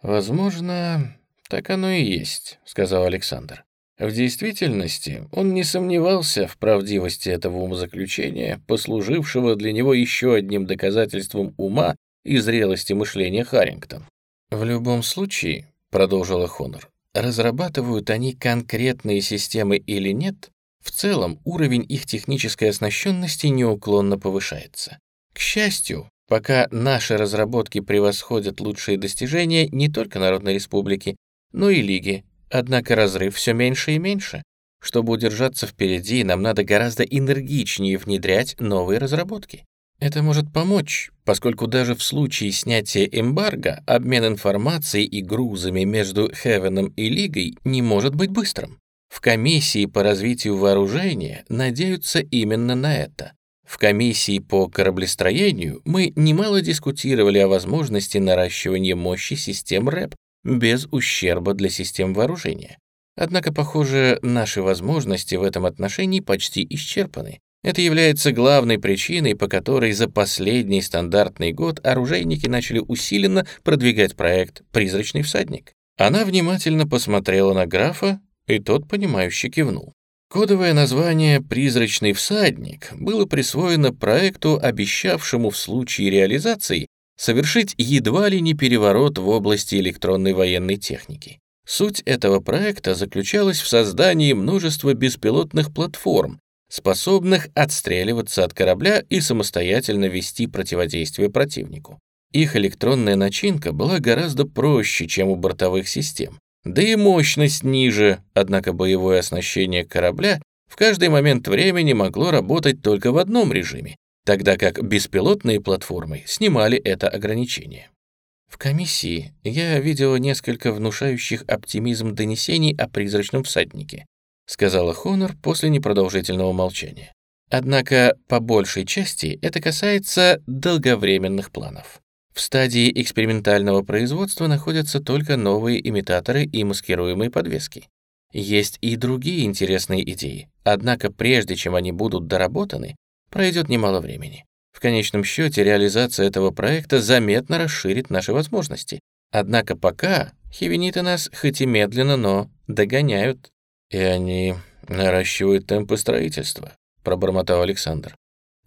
«Возможно, так оно и есть», — сказал Александр. В действительности он не сомневался в правдивости этого умозаключения, послужившего для него еще одним доказательством ума и зрелости мышления Харрингтон. «В любом случае», — продолжила Хонор, «разрабатывают они конкретные системы или нет, в целом уровень их технической оснащенности неуклонно повышается. К счастью, пока наши разработки превосходят лучшие достижения не только Народной Республики, но и Лиги, однако разрыв все меньше и меньше. Чтобы удержаться впереди, нам надо гораздо энергичнее внедрять новые разработки. Это может помочь, поскольку даже в случае снятия эмбарго обмен информацией и грузами между Хевеном и Лигой не может быть быстрым. В комиссии по развитию вооружения надеются именно на это. В комиссии по кораблестроению мы немало дискутировали о возможности наращивания мощи систем РЭП без ущерба для систем вооружения. Однако, похоже, наши возможности в этом отношении почти исчерпаны. Это является главной причиной, по которой за последний стандартный год оружейники начали усиленно продвигать проект «Призрачный всадник». Она внимательно посмотрела на графа, и тот, понимающе кивнул. Кодовое название «Призрачный всадник» было присвоено проекту, обещавшему в случае реализации совершить едва ли не переворот в области электронной военной техники. Суть этого проекта заключалась в создании множества беспилотных платформ, способных отстреливаться от корабля и самостоятельно вести противодействие противнику. Их электронная начинка была гораздо проще, чем у бортовых систем. Да и мощность ниже, однако боевое оснащение корабля в каждый момент времени могло работать только в одном режиме, тогда как беспилотные платформы снимали это ограничение. В комиссии я видела несколько внушающих оптимизм донесений о призрачном всаднике, сказала Хонор после непродолжительного молчания. Однако по большей части это касается долговременных планов. В стадии экспериментального производства находятся только новые имитаторы и маскируемые подвески. Есть и другие интересные идеи, однако прежде чем они будут доработаны, пройдет немало времени. В конечном счете реализация этого проекта заметно расширит наши возможности. Однако пока хивениты нас хоть и медленно, но догоняют. «И они наращивают темпы строительства», — пробормотал Александр.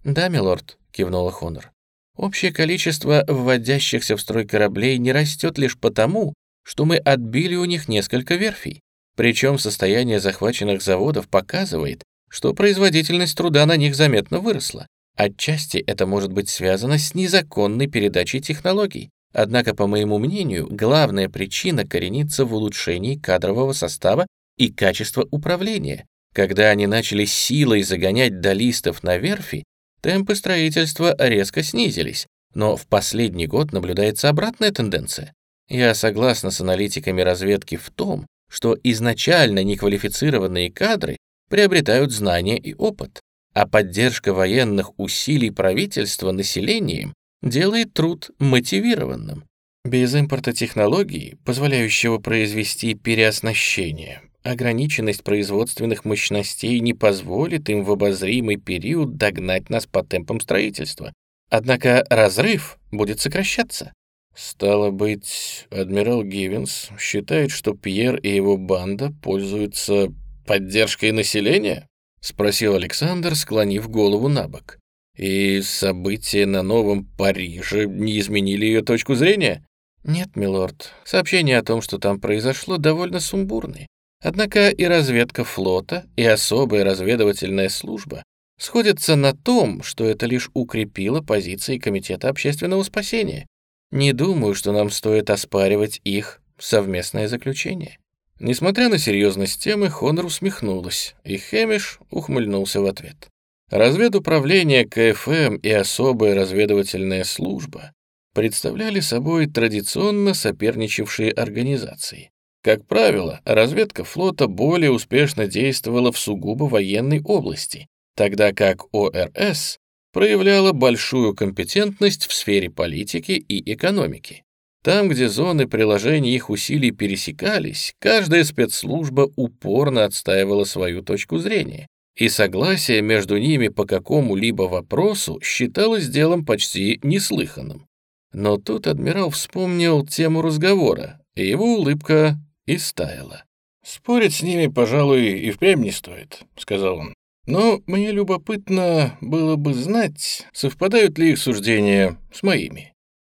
«Да, милорд», — кивнула Хонор. «Общее количество вводящихся в строй кораблей не растет лишь потому, что мы отбили у них несколько верфей. Причем состояние захваченных заводов показывает, что производительность труда на них заметно выросла. Отчасти это может быть связано с незаконной передачей технологий. Однако, по моему мнению, главная причина коренится в улучшении кадрового состава и качества управления. Когда они начали силой загонять долистов на верфи, темпы строительства резко снизились, но в последний год наблюдается обратная тенденция. Я согласна с аналитиками разведки в том, что изначально неквалифицированные кадры приобретают знания и опыт, а поддержка военных усилий правительства населением делает труд мотивированным. Без импорта технологий, позволяющего произвести переоснащение, ограниченность производственных мощностей не позволит им в обозримый период догнать нас по темпам строительства. Однако разрыв будет сокращаться. Стало быть, адмирал Гивенс считает, что Пьер и его банда пользуются поддержкой населения?» — спросил Александр, склонив голову на бок. «И события на Новом Париже не изменили ее точку зрения?» «Нет, милорд. Сообщения о том, что там произошло, довольно сумбурны. Однако и разведка флота, и особая разведывательная служба сходятся на том, что это лишь укрепило позиции Комитета общественного спасения. Не думаю, что нам стоит оспаривать их совместное заключение. Несмотря на серьезность темы, Хонор усмехнулась, и Хэмиш ухмыльнулся в ответ. Разведуправление КФМ и особая разведывательная служба представляли собой традиционно соперничавшие организации. Как правило, разведка флота более успешно действовала в сугубо военной области, тогда как ОРС проявляла большую компетентность в сфере политики и экономики. Там, где зоны приложения их усилий пересекались, каждая спецслужба упорно отстаивала свою точку зрения, и согласие между ними по какому-либо вопросу считалось делом почти неслыханным. Но тут адмирал вспомнил тему разговора, и его улыбка истаяла. «Спорить с ними, пожалуй, и впрямь не стоит», — сказал он. «Но мне любопытно было бы знать, совпадают ли их суждения с моими.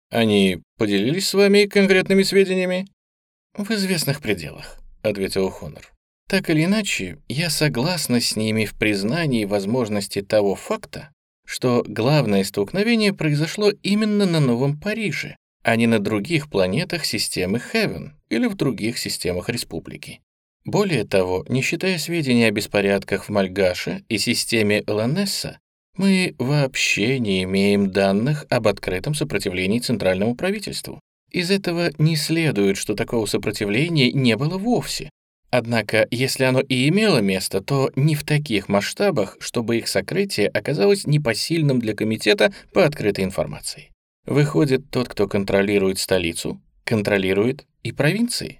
Они поделились с вами конкретными сведениями?» «В известных пределах», — ответил Хонор. «Так или иначе, я согласна с ними в признании возможности того факта, что главное столкновение произошло именно на Новом Париже, а не на других планетах системы Хевен или в других системах Республики. Более того, не считая сведений о беспорядках в Мальгаше и системе Ланесса, мы вообще не имеем данных об открытом сопротивлении центральному правительству. Из этого не следует, что такого сопротивления не было вовсе, Однако, если оно и имело место, то не в таких масштабах, чтобы их сокрытие оказалось непосильным для комитета по открытой информации. Выходит, тот, кто контролирует столицу, контролирует и провинции.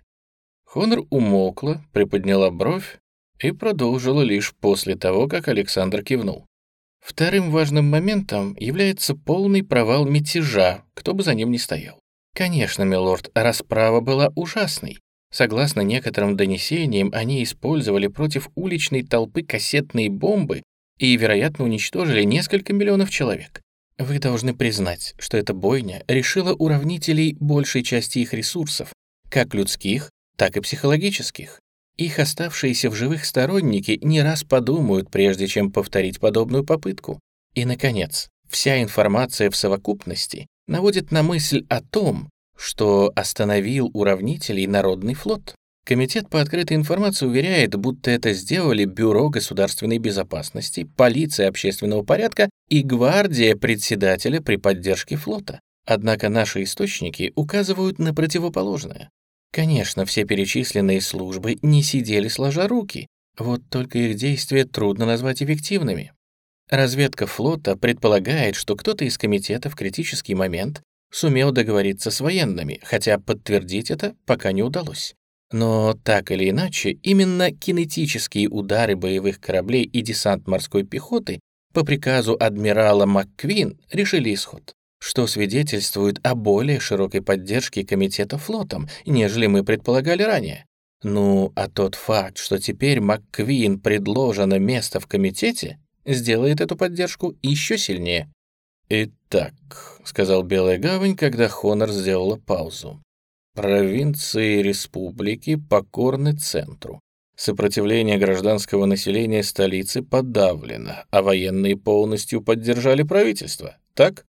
Хонор умолкла, приподняла бровь и продолжила лишь после того, как Александр кивнул. Вторым важным моментом является полный провал мятежа, кто бы за ним ни стоял. Конечно, милорд, расправа была ужасной, Согласно некоторым донесениям, они использовали против уличной толпы кассетные бомбы и, вероятно, уничтожили несколько миллионов человек. Вы должны признать, что эта бойня решила уравнителей большей части их ресурсов, как людских, так и психологических. Их оставшиеся в живых сторонники не раз подумают, прежде чем повторить подобную попытку. И, наконец, вся информация в совокупности наводит на мысль о том, что остановил уравнителей Народный флот. Комитет по открытой информации уверяет, будто это сделали Бюро государственной безопасности, полиция общественного порядка и гвардия председателя при поддержке флота. Однако наши источники указывают на противоположное. Конечно, все перечисленные службы не сидели сложа руки, вот только их действия трудно назвать эффективными. Разведка флота предполагает, что кто-то из комитета в критический момент сумел договориться с военными, хотя подтвердить это пока не удалось. Но так или иначе, именно кинетические удары боевых кораблей и десант морской пехоты по приказу адмирала МакКвин решили исход, что свидетельствует о более широкой поддержке комитета флотом, нежели мы предполагали ранее. Ну, а тот факт, что теперь МакКвин предложено место в комитете, сделает эту поддержку еще сильнее. «Итак», — сказал Белая Гавань, когда Хонор сделала паузу, «провинции республики покорны центру. Сопротивление гражданского населения столицы подавлено, а военные полностью поддержали правительство, так?»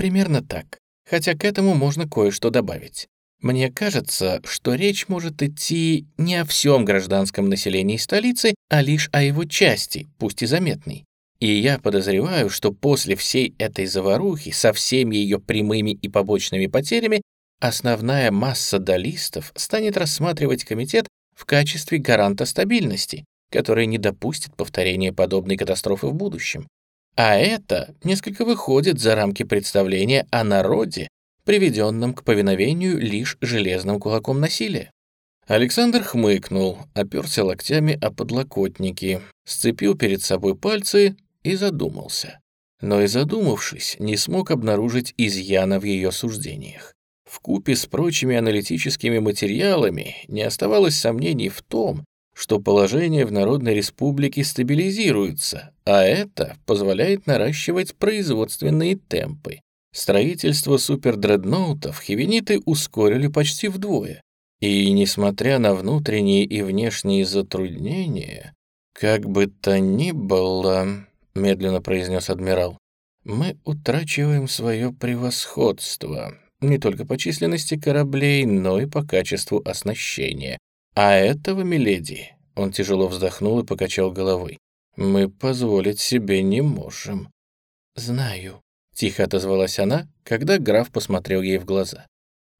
«Примерно так. Хотя к этому можно кое-что добавить. Мне кажется, что речь может идти не о всем гражданском населении столицы, а лишь о его части, пусть и заметной. И я подозреваю, что после всей этой заварухи со всеми ее прямыми и побочными потерями основная масса долистов станет рассматривать комитет в качестве гаранта стабильности, который не допустит повторения подобной катастрофы в будущем. А это несколько выходит за рамки представления о народе, приведенном к повиновению лишь железным кулаком насилия. Александр хмыкнул, оперся локтями о подлокотники, сцепил перед собой пальцы и задумался. Но и задумавшись, не смог обнаружить изъяна в ее суждениях. В купе с прочими аналитическими материалами не оставалось сомнений в том, что положение в Народной Республике стабилизируется, а это позволяет наращивать производственные темпы. Строительство супердредноутов хивениты ускорили почти вдвое. И, несмотря на внутренние и внешние затруднения, как бы то ни было, — медленно произнес адмирал, — «мы утрачиваем свое превосходство, не только по численности кораблей, но и по качеству оснащения. А этого, миледи, он тяжело вздохнул и покачал головой. «Мы позволить себе не можем». «Знаю», — тихо отозвалась она, когда граф посмотрел ей в глаза.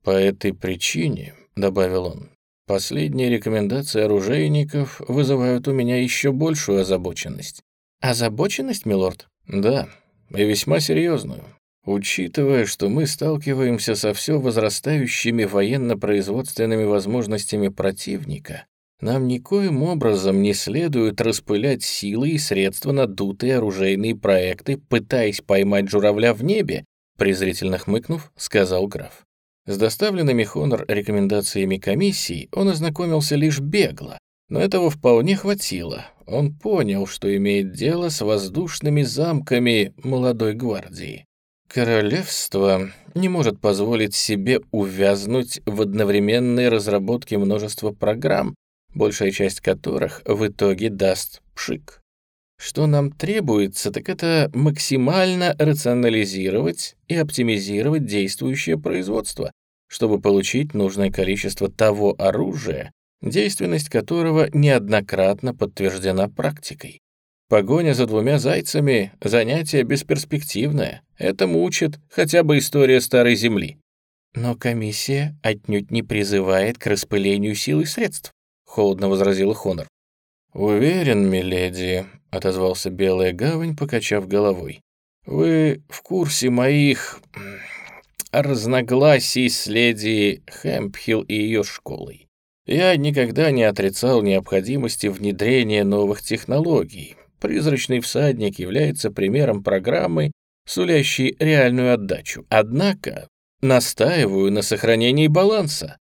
«По этой причине», — добавил он, — «последние рекомендации оружейников вызывают у меня еще большую озабоченность». «Озабоченность, милорд?» «Да, и весьма серьезную. Учитывая, что мы сталкиваемся со все возрастающими военно-производственными возможностями противника, нам никоим образом не следует распылять силы и средства на дутые оружейные проекты, пытаясь поймать журавля в небе, презрительно хмыкнув, сказал граф. С доставленными Хонор рекомендациями комиссии он ознакомился лишь бегло, но этого вполне хватило. Он понял, что имеет дело с воздушными замками молодой гвардии. Королевство не может позволить себе увязнуть в одновременной разработке множества программ, большая часть которых в итоге даст пшик. Что нам требуется, так это максимально рационализировать и оптимизировать действующее производство, чтобы получить нужное количество того оружия, действенность которого неоднократно подтверждена практикой. Погоня за двумя зайцами — занятие бесперспективное. Это мучит хотя бы история Старой Земли. Но комиссия отнюдь не призывает к распылению сил и средств холодно возразила Хонор. «Уверен, миледи», — отозвался Белая Гавань, покачав головой. «Вы в курсе моих разногласий с леди Хэмпхилл и ее школой. Я никогда не отрицал необходимости внедрения новых технологий. Призрачный всадник является примером программы, сулящей реальную отдачу. Однако настаиваю на сохранении баланса.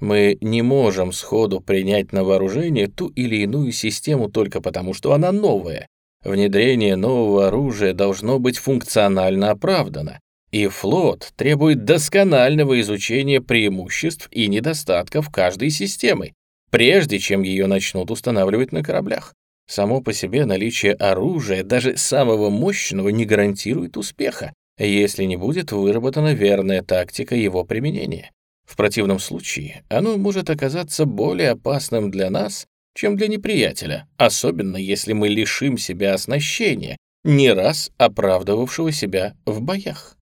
Мы не можем сходу принять на вооружение ту или иную систему только потому, что она новая. Внедрение нового оружия должно быть функционально оправдано, и флот требует досконального изучения преимуществ и недостатков каждой системы, прежде чем ее начнут устанавливать на кораблях. Само по себе наличие оружия, даже самого мощного, не гарантирует успеха, если не будет выработана верная тактика его применения. В противном случае оно может оказаться более опасным для нас, чем для неприятеля, особенно если мы лишим себя оснащения, не раз оправдывавшего себя в боях.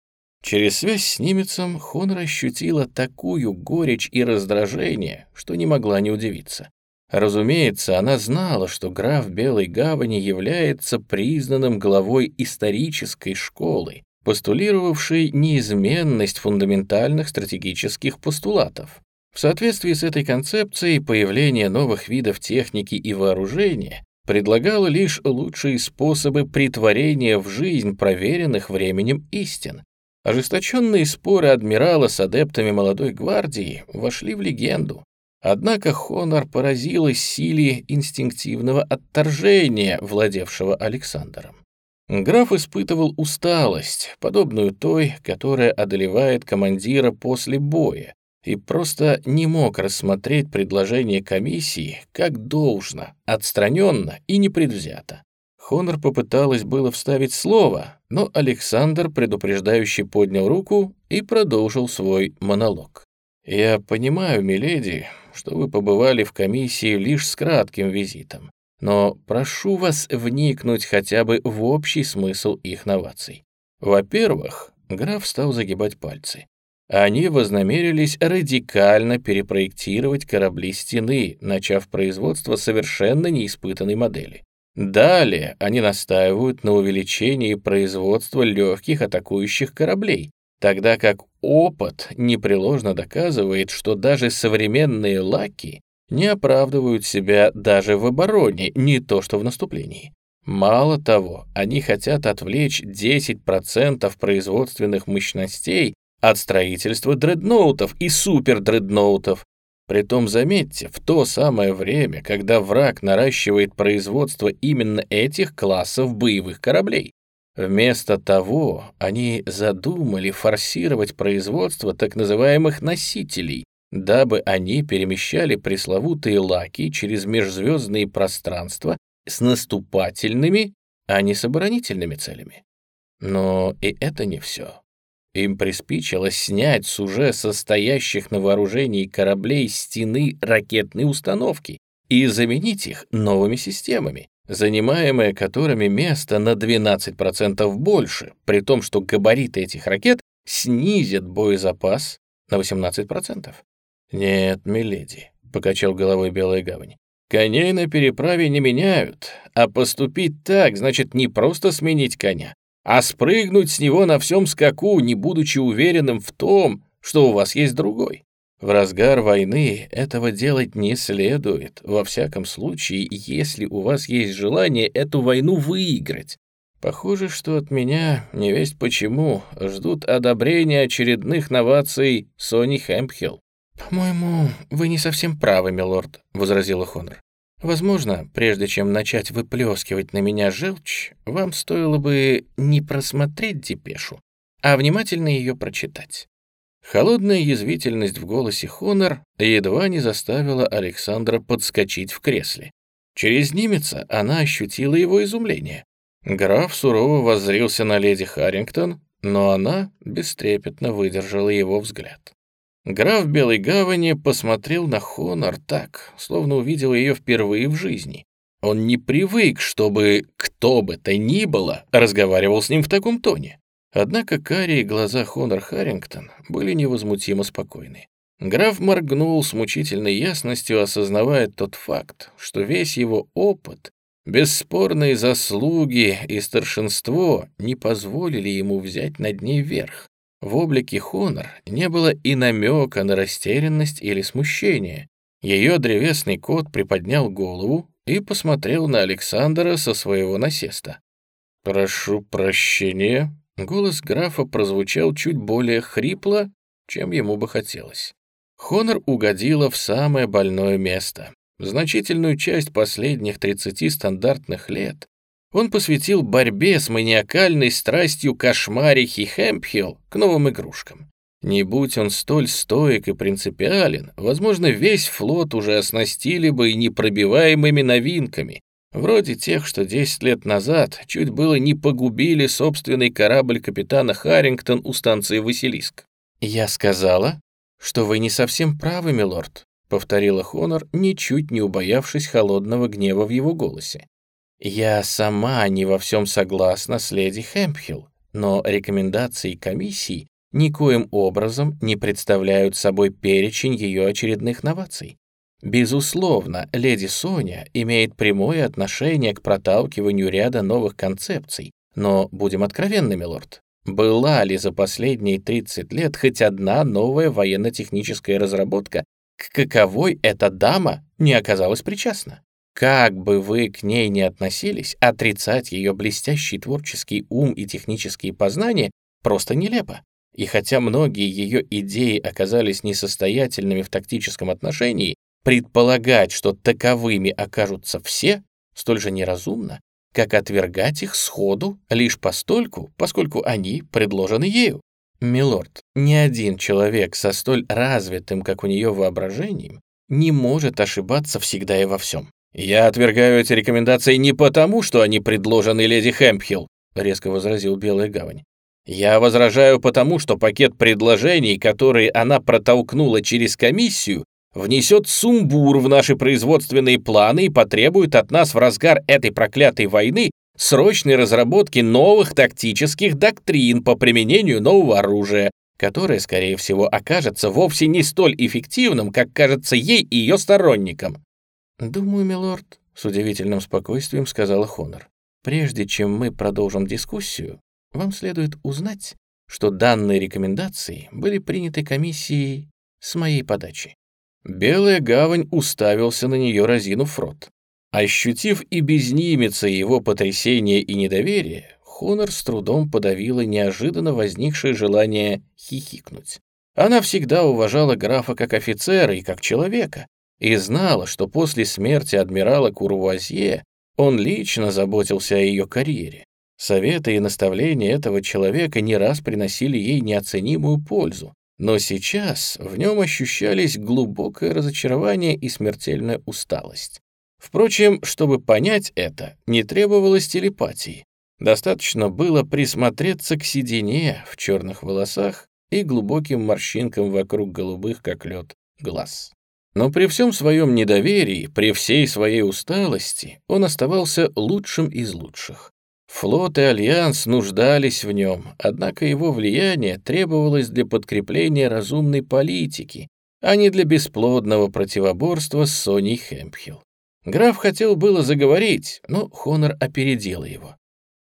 Через связь с немецем Хонор ощутила такую горечь и раздражение, что не могла не удивиться. Разумеется, она знала, что граф Белой Гавани является признанным главой исторической школы, постулировавший неизменность фундаментальных стратегических постулатов. В соответствии с этой концепцией появление новых видов техники и вооружения предлагало лишь лучшие способы притворения в жизнь проверенных временем истин. Ожесточенные споры адмирала с адептами молодой гвардии вошли в легенду. Однако Хонор поразилась силе инстинктивного отторжения, владевшего Александром. Граф испытывал усталость, подобную той, которая одолевает командира после боя, и просто не мог рассмотреть предложение комиссии как должно, отстраненно и непредвзято. Хонор попыталась было вставить слово, но Александр предупреждающе поднял руку и продолжил свой монолог. «Я понимаю, миледи, что вы побывали в комиссии лишь с кратким визитом но прошу вас вникнуть хотя бы в общий смысл их новаций. Во-первых, граф стал загибать пальцы. Они вознамерились радикально перепроектировать корабли стены, начав производство совершенно неиспытанной модели. Далее они настаивают на увеличении производства легких атакующих кораблей, тогда как опыт непреложно доказывает, что даже современные лаки не оправдывают себя даже в обороне, не то что в наступлении. Мало того, они хотят отвлечь 10% производственных мощностей от строительства дредноутов и супердредноутов. Притом, заметьте, в то самое время, когда враг наращивает производство именно этих классов боевых кораблей. Вместо того, они задумали форсировать производство так называемых носителей, дабы они перемещали пресловутые лаки через межзвездные пространства с наступательными а не с оборонительными целями. Но и это не все. Им приспичило снять с уже состоящих на вооружении кораблей стены ракетные установки и заменить их новыми системами, занимаемое которыми место на 12% больше, при том, что габариты этих ракет снизят боезапас на 18%. «Нет, миледи», — покачал головой Белая Гавань, «коней на переправе не меняют, а поступить так значит не просто сменить коня, а спрыгнуть с него на всем скаку, не будучи уверенным в том, что у вас есть другой. В разгар войны этого делать не следует, во всяком случае, если у вас есть желание эту войну выиграть. Похоже, что от меня, не весть почему, ждут одобрения очередных новаций Сони Хэмпхилл. «По-моему, вы не совсем правы, милорд», — возразила Хонор. «Возможно, прежде чем начать выплескивать на меня желчь, вам стоило бы не просмотреть депешу, а внимательно ее прочитать». Холодная язвительность в голосе Хонор едва не заставила Александра подскочить в кресле. Через немеца она ощутила его изумление. Граф сурово воззрился на леди Харрингтон, но она бестрепетно выдержала его взгляд. Граф Белой Гавани посмотрел на Хонор так, словно увидел ее впервые в жизни. Он не привык, чтобы кто бы то ни было разговаривал с ним в таком тоне. Однако карие глаза Хонор Харрингтон были невозмутимо спокойны. Граф моргнул с мучительной ясностью, осознавая тот факт, что весь его опыт, бесспорные заслуги и старшинство не позволили ему взять над ней верх. В облике Хонор не было и намека на растерянность или смущение. Ее древесный кот приподнял голову и посмотрел на Александра со своего насеста. «Прошу прощения». Голос графа прозвучал чуть более хрипло, чем ему бы хотелось. Хонор угодила в самое больное место. Значительную часть последних 30 стандартных лет он посвятил борьбе с маниакальной страстью кошмарихи Хэмпхилл к новым игрушкам. Не будь он столь стоек и принципиален, возможно, весь флот уже оснастили бы непробиваемыми новинками, вроде тех, что 10 лет назад чуть было не погубили собственный корабль капитана Харрингтон у станции Василиск. «Я сказала, что вы не совсем правы, милорд», — повторила Хонор, ничуть не убоявшись холодного гнева в его голосе. Я сама не во всем согласна с леди Хэмпхилл, но рекомендации комиссии никоим образом не представляют собой перечень ее очередных новаций. Безусловно, леди Соня имеет прямое отношение к проталкиванию ряда новых концепций, но будем откровенными, лорд. Была ли за последние 30 лет хоть одна новая военно-техническая разработка, к каковой эта дама не оказалась причастна? Как бы вы к ней ни относились, отрицать ее блестящий творческий ум и технические познания просто нелепо. И хотя многие ее идеи оказались несостоятельными в тактическом отношении, предполагать, что таковыми окажутся все, столь же неразумно, как отвергать их сходу лишь постольку, поскольку они предложены ею. Милорд, ни один человек со столь развитым, как у нее, воображением не может ошибаться всегда и во всем. «Я отвергаю эти рекомендации не потому, что они предложены леди Хэмпхилл», резко возразил Белая Гавань. «Я возражаю потому, что пакет предложений, которые она протолкнула через комиссию, внесет сумбур в наши производственные планы и потребует от нас в разгар этой проклятой войны срочной разработки новых тактических доктрин по применению нового оружия, которое, скорее всего, окажется вовсе не столь эффективным, как кажется ей и ее сторонникам. «Думаю, милорд», — с удивительным спокойствием сказала Хонор, «прежде чем мы продолжим дискуссию, вам следует узнать, что данные рекомендации были приняты комиссией с моей подачи». Белая гавань уставился на нее, разинув рот. Ощутив и без его потрясение и недоверие, Хонор с трудом подавила неожиданно возникшее желание хихикнуть. Она всегда уважала графа как офицера и как человека, и знала, что после смерти адмирала Курвуазье он лично заботился о ее карьере. Советы и наставления этого человека не раз приносили ей неоценимую пользу, но сейчас в нем ощущались глубокое разочарование и смертельная усталость. Впрочем, чтобы понять это, не требовалось телепатии. Достаточно было присмотреться к седине в черных волосах и глубоким морщинкам вокруг голубых, как лед, глаз. Но при всем своем недоверии, при всей своей усталости, он оставался лучшим из лучших. Флот и Альянс нуждались в нем, однако его влияние требовалось для подкрепления разумной политики, а не для бесплодного противоборства с Соней Хэмпхилл. Граф хотел было заговорить, но Хонор опередил его.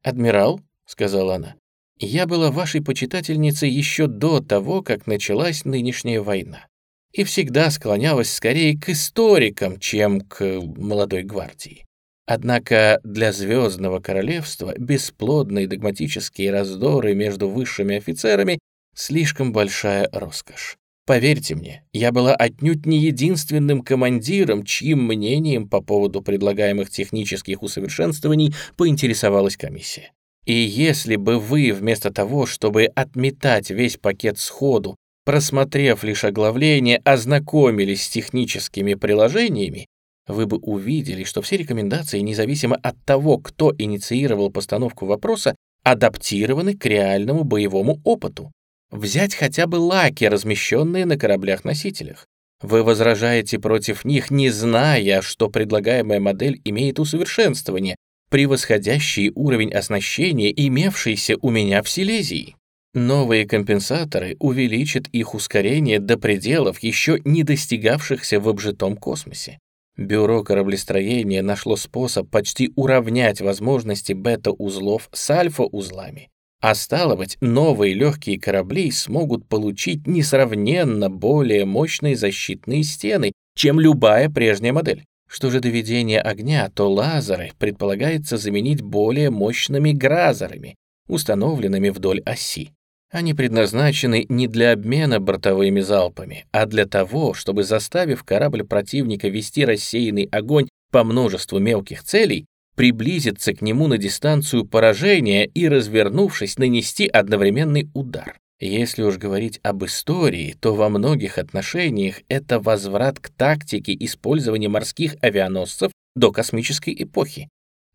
«Адмирал», — сказала она, — «я была вашей почитательницей еще до того, как началась нынешняя война, и всегда склонялась скорее к историкам, чем к молодой гвардии. Однако для Звездного Королевства бесплодные догматические раздоры между высшими офицерами слишком большая роскошь. Поверьте мне, я была отнюдь не единственным командиром, чьим мнением по поводу предлагаемых технических усовершенствований поинтересовалась комиссия. И если бы вы, вместо того, чтобы отметать весь пакет сходу, просмотрев лишь оглавление, ознакомились с техническими приложениями, вы бы увидели, что все рекомендации, независимо от того, кто инициировал постановку вопроса, адаптированы к реальному боевому опыту. Взять хотя бы лаки, размещенные на кораблях-носителях. Вы возражаете против них, не зная, что предлагаемая модель имеет усовершенствование, превосходящий уровень оснащения, имевшийся у меня в Силезии. Новые компенсаторы увеличат их ускорение до пределов, еще не достигавшихся в обжитом космосе. Бюро кораблестроения нашло способ почти уравнять возможности бета-узлов с альфа-узлами. А стало быть, новые легкие корабли смогут получить несравненно более мощные защитные стены, чем любая прежняя модель. Что же до ведения огня, то лазеры предполагается заменить более мощными гразерами, установленными вдоль оси. Они предназначены не для обмена бортовыми залпами, а для того, чтобы, заставив корабль противника вести рассеянный огонь по множеству мелких целей, приблизиться к нему на дистанцию поражения и, развернувшись, нанести одновременный удар. Если уж говорить об истории, то во многих отношениях это возврат к тактике использования морских авианосцев до космической эпохи.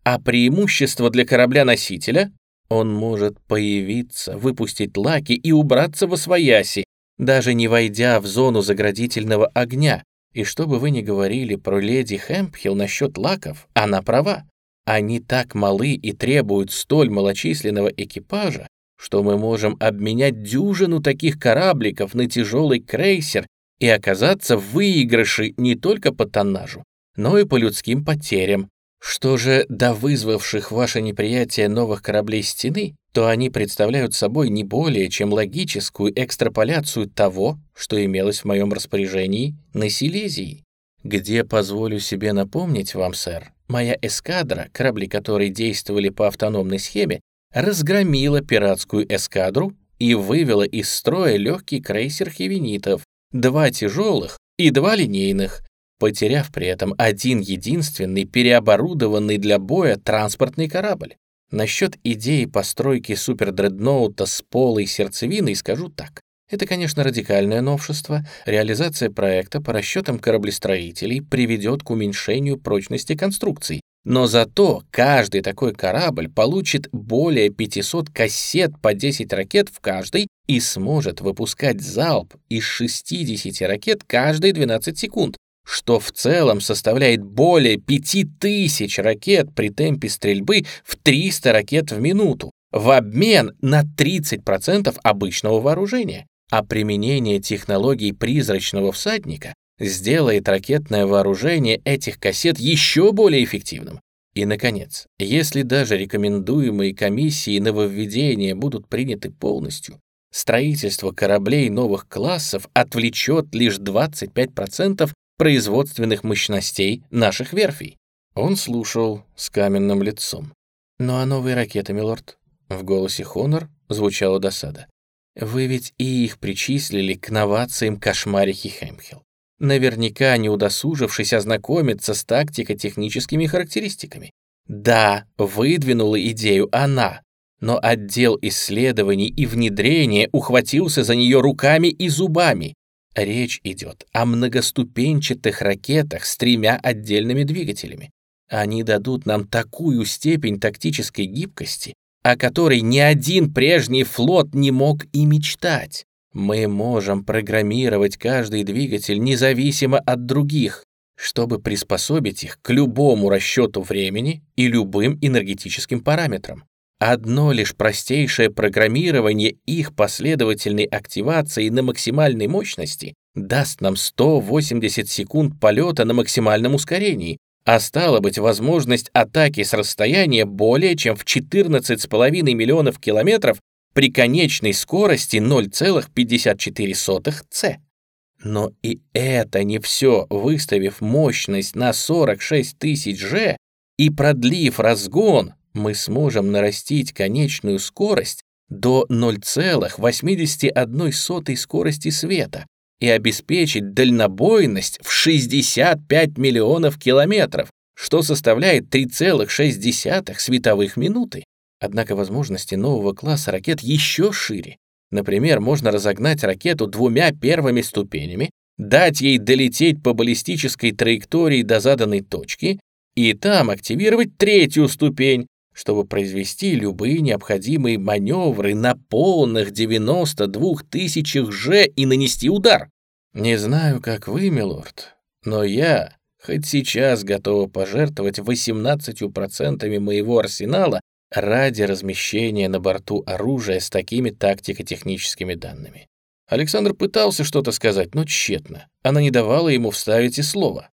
А преимущество для корабля-носителя он может появиться, выпустить лаки и убраться во свояси, даже не войдя в зону заградительного огня. И что бы вы ни говорили про леди Хэмпхилл насчет лаков, она права. Они так малы и требуют столь малочисленного экипажа, что мы можем обменять дюжину таких корабликов на тяжелый крейсер и оказаться в выигрыше не только по тоннажу, но и по людским потерям, что же до вызвавших ваше неприятие новых кораблей стены, то они представляют собой не более чем логическую экстраполяцию того, что имелось в моем распоряжении на Силезии, где, позволю себе напомнить вам, сэр, моя эскадра, корабли которой действовали по автономной схеме, разгромила пиратскую эскадру и вывела из строя легкий крейсер хивенитов, два тяжелых и два линейных, потеряв при этом один единственный переоборудованный для боя транспортный корабль. Насчет идеи постройки супердредноута с полой сердцевиной скажу так. Это, конечно, радикальное новшество. Реализация проекта по расчетам кораблестроителей приведет к уменьшению прочности конструкций. Но зато каждый такой корабль получит более 500 кассет по 10 ракет в каждой и сможет выпускать залп из 60 ракет каждые 12 секунд, что в целом составляет более 5000 ракет при темпе стрельбы в 300 ракет в минуту, в обмен на 30% обычного вооружения. А применение технологий призрачного всадника сделает ракетное вооружение этих кассет еще более эффективным. И, наконец, если даже рекомендуемые комиссии нововведения будут приняты полностью, строительство кораблей новых классов отвлечет лишь 25% производственных мощностей наших верфей. Он слушал с каменным лицом. «Ну а новые ракеты, милорд?» В голосе Хонор звучала досада. «Вы ведь и их причислили к новациям кошмарихи Хэмхилл, наверняка не удосужившись ознакомиться с тактико-техническими характеристиками. Да, выдвинула идею она, но отдел исследований и внедрения ухватился за нее руками и зубами, Речь идет о многоступенчатых ракетах с тремя отдельными двигателями. Они дадут нам такую степень тактической гибкости, о которой ни один прежний флот не мог и мечтать. Мы можем программировать каждый двигатель независимо от других, чтобы приспособить их к любому расчету времени и любым энергетическим параметрам. Одно лишь простейшее программирование их последовательной активации на максимальной мощности даст нам 180 секунд полета на максимальном ускорении, а стало быть, возможность атаки с расстояния более чем в 14,5 миллионов километров при конечной скорости 0,54 c. Но и это не все, выставив мощность на 46 тысяч G и продлив разгон, мы сможем нарастить конечную скорость до 0,81 скорости света и обеспечить дальнобойность в 65 миллионов километров, что составляет 3,6 световых минуты. Однако возможности нового класса ракет еще шире. Например, можно разогнать ракету двумя первыми ступенями, дать ей долететь по баллистической траектории до заданной точки и там активировать третью ступень, чтобы произвести любые необходимые маневры на полных 92 тысячах же и нанести удар. Не знаю, как вы, милорд, но я хоть сейчас готова пожертвовать 18% моего арсенала ради размещения на борту оружия с такими тактико-техническими данными. Александр пытался что-то сказать, но тщетно. Она не давала ему вставить и слова.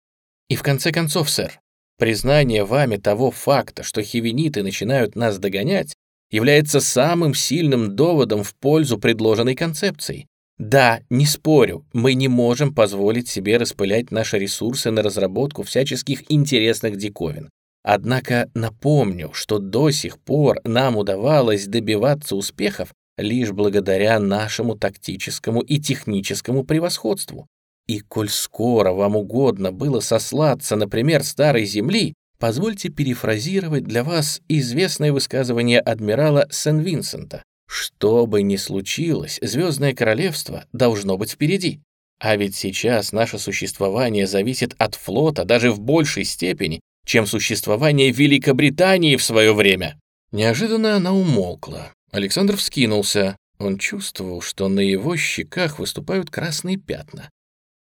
И в конце концов, сэр, признание вами того факта, что хивениты начинают нас догонять, является самым сильным доводом в пользу предложенной концепции. Да, не спорю, мы не можем позволить себе распылять наши ресурсы на разработку всяческих интересных диковин. Однако напомню, что до сих пор нам удавалось добиваться успехов лишь благодаря нашему тактическому и техническому превосходству. И коль скоро вам угодно было сослаться на пример Старой Земли, позвольте перефразировать для вас известное высказывание адмирала Сен-Винсента. Что бы ни случилось, Звездное Королевство должно быть впереди. А ведь сейчас наше существование зависит от флота даже в большей степени, чем существование Великобритании в свое время. Неожиданно она умолкла. Александр вскинулся. Он чувствовал, что на его щеках выступают красные пятна.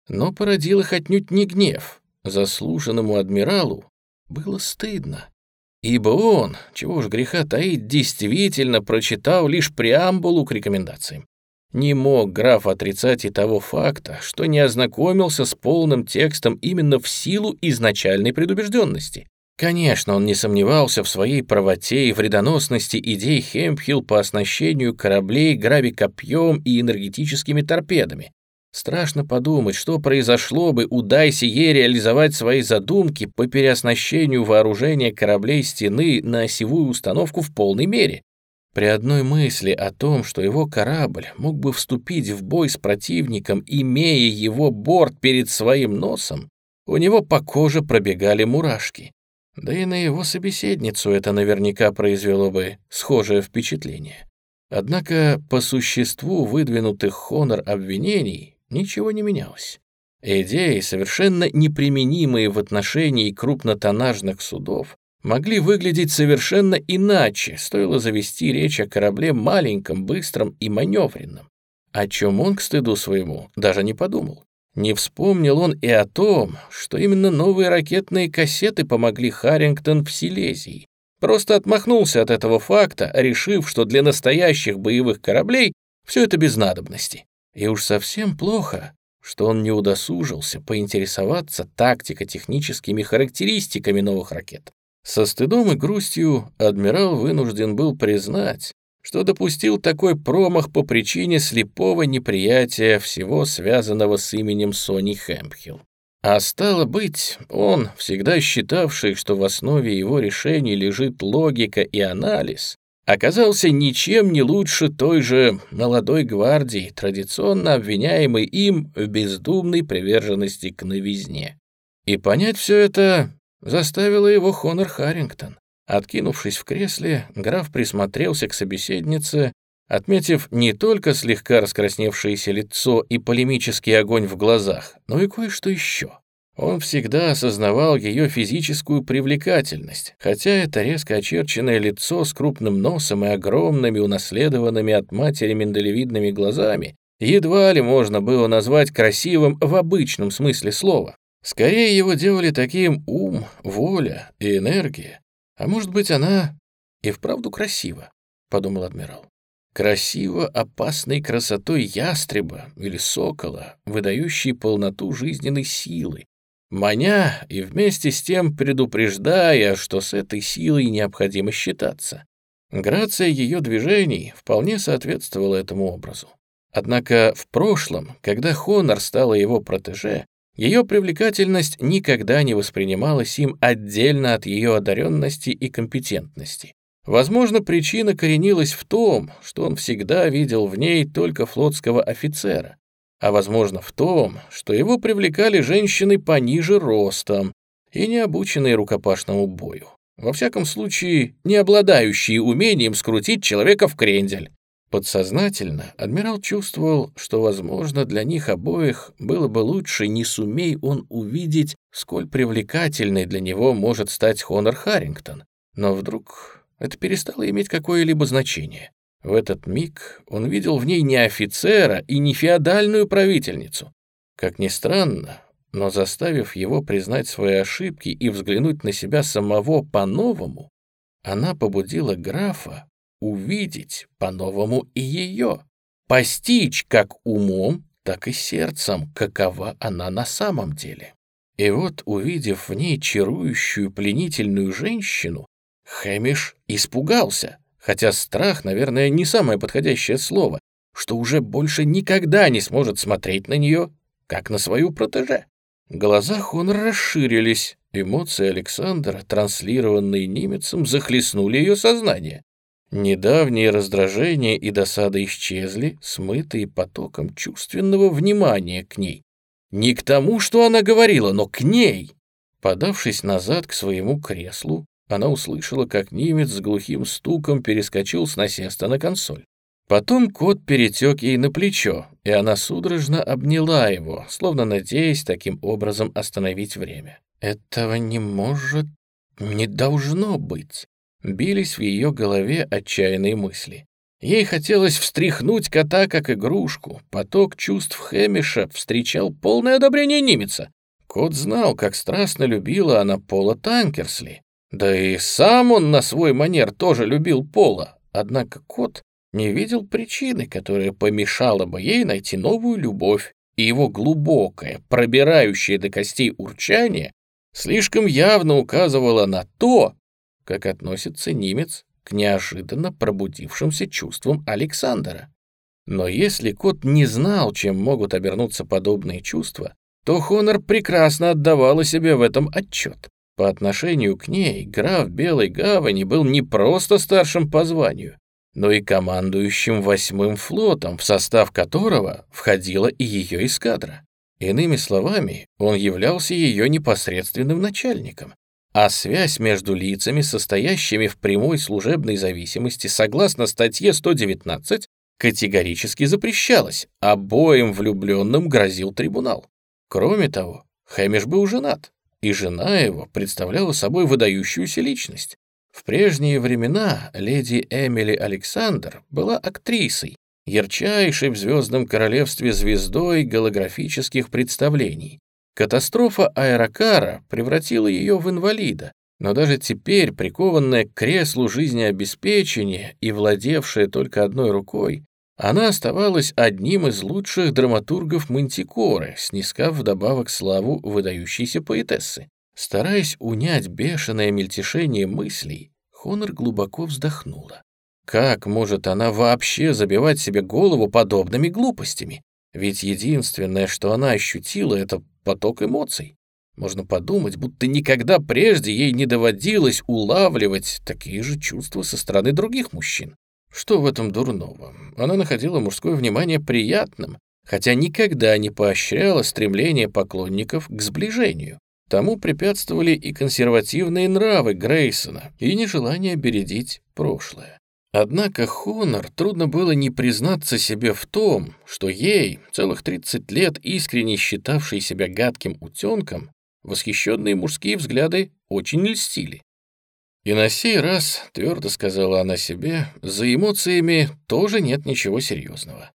Но породил их отнюдь не гнев. Заслуженному адмиралу было стыдно. Ибо он, чего уж греха таить, действительно прочитал лишь преамбулу к рекомендациям. Не мог граф отрицать и того факта, что не ознакомился с полным текстом именно в силу изначальной предубежденности. Конечно, он не сомневался в своей правоте и вредоносности идей Хемпхилл по оснащению кораблей гравикопьем и энергетическими торпедами. Страшно подумать, что произошло бы, удайся ей реализовать свои задумки по переоснащению вооружения кораблей стены на осевую установку в полной мере. При одной мысли о том, что его корабль мог бы вступить в бой с противником, имея его борт перед своим носом, у него по коже пробегали мурашки. Да и на его собеседницу это наверняка произвело бы схожее впечатление. Однако по существу выдвинутых Хонор обвинений ничего не менялось. Идеи, совершенно неприменимые в отношении крупнотоннажных судов, могли выглядеть совершенно иначе, стоило завести речь о корабле маленьком, быстром и маневренном, о чем он, к стыду своему, даже не подумал. Не вспомнил он и о том, что именно новые ракетные кассеты помогли Харрингтон в Силезии. Просто отмахнулся от этого факта, решив, что для настоящих боевых кораблей все это без надобности. И уж совсем плохо, что он не удосужился поинтересоваться тактико-техническими характеристиками новых ракет. Со стыдом и грустью адмирал вынужден был признать, что допустил такой промах по причине слепого неприятия всего связанного с именем Сони Хэмпхилл. А стало быть, он, всегда считавший, что в основе его решений лежит логика и анализ, оказался ничем не лучше той же молодой гвардии, традиционно обвиняемой им в бездумной приверженности к новизне. И понять все это заставила его Хонор Харрингтон. Откинувшись в кресле, граф присмотрелся к собеседнице, отметив не только слегка раскрасневшееся лицо и полемический огонь в глазах, но и кое-что еще. Он всегда осознавал ее физическую привлекательность, хотя это резко очерченное лицо с крупным носом и огромными унаследованными от матери миндалевидными глазами едва ли можно было назвать красивым в обычном смысле слова. Скорее его делали таким ум, воля и энергия. А может быть, она и вправду красива, подумал адмирал. Красиво опасной красотой ястреба или сокола, выдающей полноту жизненной силы, маня и вместе с тем предупреждая, что с этой силой необходимо считаться. Грация ее движений вполне соответствовала этому образу. Однако в прошлом, когда Хонор стала его протеже, ее привлекательность никогда не воспринималась им отдельно от ее одаренности и компетентности. Возможно, причина коренилась в том, что он всегда видел в ней только флотского офицера, а возможно в том, что его привлекали женщины пониже ростом и не обученные рукопашному бою. Во всяком случае, не обладающие умением скрутить человека в крендель. Подсознательно адмирал чувствовал, что, возможно, для них обоих было бы лучше, не сумей он увидеть, сколь привлекательной для него может стать Хонор Харрингтон. Но вдруг это перестало иметь какое-либо значение. В этот миг он видел в ней не офицера и не феодальную правительницу. Как ни странно, но заставив его признать свои ошибки и взглянуть на себя самого по-новому, она побудила графа увидеть по-новому и ее, постичь как умом, так и сердцем, какова она на самом деле. И вот, увидев в ней чарующую пленительную женщину, Хэмиш испугался, хотя страх, наверное, не самое подходящее слово, что уже больше никогда не сможет смотреть на нее, как на свою протеже. Глаза Хонора расширились, эмоции Александра, транслированные немецем, захлестнули ее сознание. Недавние раздражения и досада исчезли, смытые потоком чувственного внимания к ней. Не к тому, что она говорила, но к ней. Подавшись назад к своему креслу, она услышала, как немец с глухим стуком перескочил с насеста на консоль. Потом кот перетек ей на плечо, и она судорожно обняла его, словно надеясь таким образом остановить время. «Этого не может, не должно быть», — бились в ее голове отчаянные мысли. Ей хотелось встряхнуть кота как игрушку. Поток чувств Хэмиша встречал полное одобрение немеца. Кот знал, как страстно любила она Пола Танкерсли. Да и сам он на свой манер тоже любил Пола, однако кот не видел причины, которая помешала бы ей найти новую любовь, и его глубокое, пробирающее до костей урчание слишком явно указывало на то, как относится немец к неожиданно пробудившимся чувствам Александра. Но если кот не знал, чем могут обернуться подобные чувства, то Хонор прекрасно отдавала себе в этом отчет. По отношению к ней граф Белой Гавани был не просто старшим по званию, но и командующим восьмым флотом, в состав которого входила и ее эскадра. Иными словами, он являлся ее непосредственным начальником, а связь между лицами, состоящими в прямой служебной зависимости, согласно статье 119, категорически запрещалась, обоим влюбленным грозил трибунал. Кроме того, Хэмиш был женат, и жена его представляла собой выдающуюся личность. В прежние времена леди Эмили Александр была актрисой, ярчайшей в «Звездном королевстве» звездой голографических представлений. Катастрофа аэрокара превратила ее в инвалида, но даже теперь, прикованная к креслу жизнеобеспечения и владевшая только одной рукой, она оставалась одним из лучших драматургов Мантикоры, снискав вдобавок славу выдающейся поэтессы. Стараясь унять бешеное мельтешение мыслей, Хонор глубоко вздохнула. Как может она вообще забивать себе голову подобными глупостями? Ведь единственное, что она ощутила, это поток эмоций. Можно подумать, будто никогда прежде ей не доводилось улавливать такие же чувства со стороны других мужчин. Что в этом дурного? Она находила мужское внимание приятным, хотя никогда не поощряла стремление поклонников к сближению. Тому препятствовали и консервативные нравы Грейсона, и нежелание бередить прошлое. Однако Хонор трудно было не признаться себе в том, что ей, целых 30 лет искренне считавшей себя гадким утенком, восхищенные мужские взгляды очень льстили. И на сей раз, твердо сказала она себе, за эмоциями тоже нет ничего серьезного.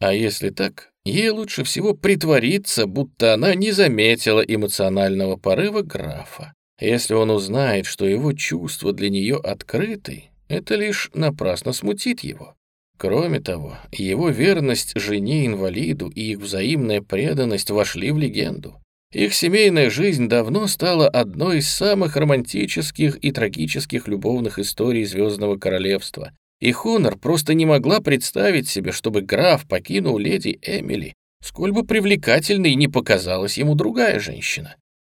А если так, ей лучше всего притвориться, будто она не заметила эмоционального порыва графа. Если он узнает, что его чувства для нее открыты, это лишь напрасно смутит его. Кроме того, его верность жене-инвалиду и их взаимная преданность вошли в легенду. Их семейная жизнь давно стала одной из самых романтических и трагических любовных историй Звездного Королевства. И Хонор просто не могла представить себе, чтобы граф покинул леди Эмили, сколь бы привлекательной не показалась ему другая женщина.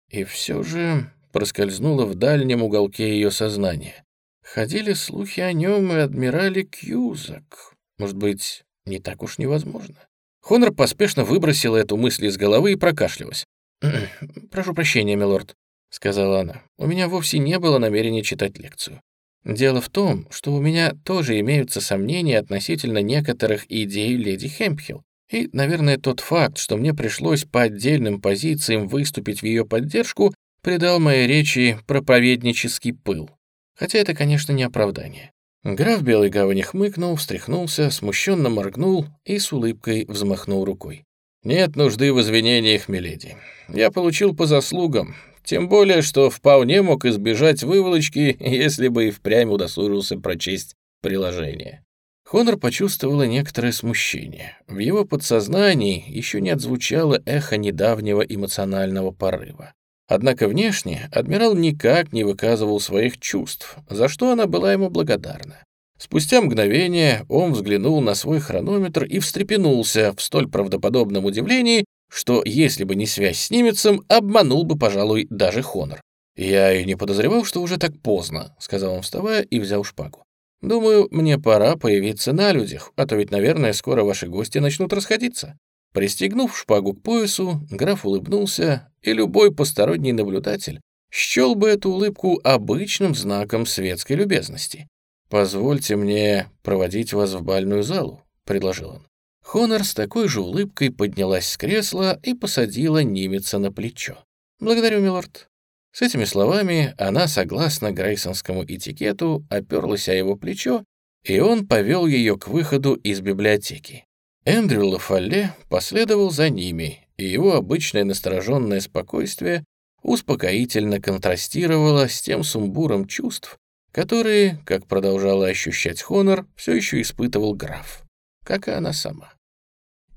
И все же проскользнуло в дальнем уголке ее сознания. Ходили слухи о нем и адмирале Кьюзак. Может быть, не так уж невозможно. Хонор поспешно выбросила эту мысль из головы и прокашлялась. «Прошу прощения, милорд», — сказала она. «У меня вовсе не было намерения читать лекцию. Дело в том, что у меня тоже имеются сомнения относительно некоторых идей леди Хэмпхилл. И, наверное, тот факт, что мне пришлось по отдельным позициям выступить в ее поддержку, придал моей речи проповеднический пыл. Хотя это, конечно, не оправдание. Граф Белой Гавани хмыкнул, встряхнулся, смущенно моргнул и с улыбкой взмахнул рукой. «Нет нужды в извинениях, миледи. Я получил по заслугам, тем более, что вполне мог избежать выволочки, если бы и впрямь удосужился прочесть приложение». Хонор почувствовала некоторое смущение. В его подсознании еще не отзвучало эхо недавнего эмоционального порыва. Однако внешне адмирал никак не выказывал своих чувств, за что она была ему благодарна. Спустя мгновение он взглянул на свой хронометр и встрепенулся в столь правдоподобном удивлении, что, если бы не связь с немецем, обманул бы, пожалуй, даже Хонор. «Я и не подозревал, что уже так поздно», — сказал он, вставая и взял шпагу. «Думаю, мне пора появиться на людях, а то ведь, наверное, скоро ваши гости начнут расходиться». Пристегнув шпагу к поясу, граф улыбнулся, и любой посторонний наблюдатель счел бы эту улыбку обычным знаком светской любезности. «Позвольте мне проводить вас в бальную залу», — предложил он. Хонор с такой же улыбкой поднялась с кресла и посадила немеца на плечо. «Благодарю, милорд». С этими словами она, согласно грейсонскому этикету, оперлась о его плечо, и он повел ее к выходу из библиотеки. Эндрю Лафалле последовал за ними, и его обычное настороженное спокойствие успокоительно контрастировало с тем сумбуром чувств, которые, как продолжала ощущать Хонор, все еще испытывал граф, как и она сама.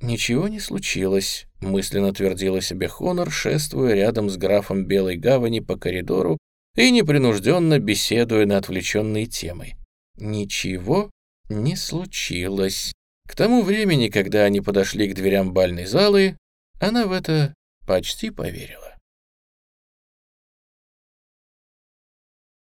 «Ничего не случилось», — мысленно твердила себе Хонор, шествуя рядом с графом Белой Гавани по коридору и непринужденно беседуя на отвлеченные темы. «Ничего не случилось». К тому времени, когда они подошли к дверям бальной залы, она в это почти поверила.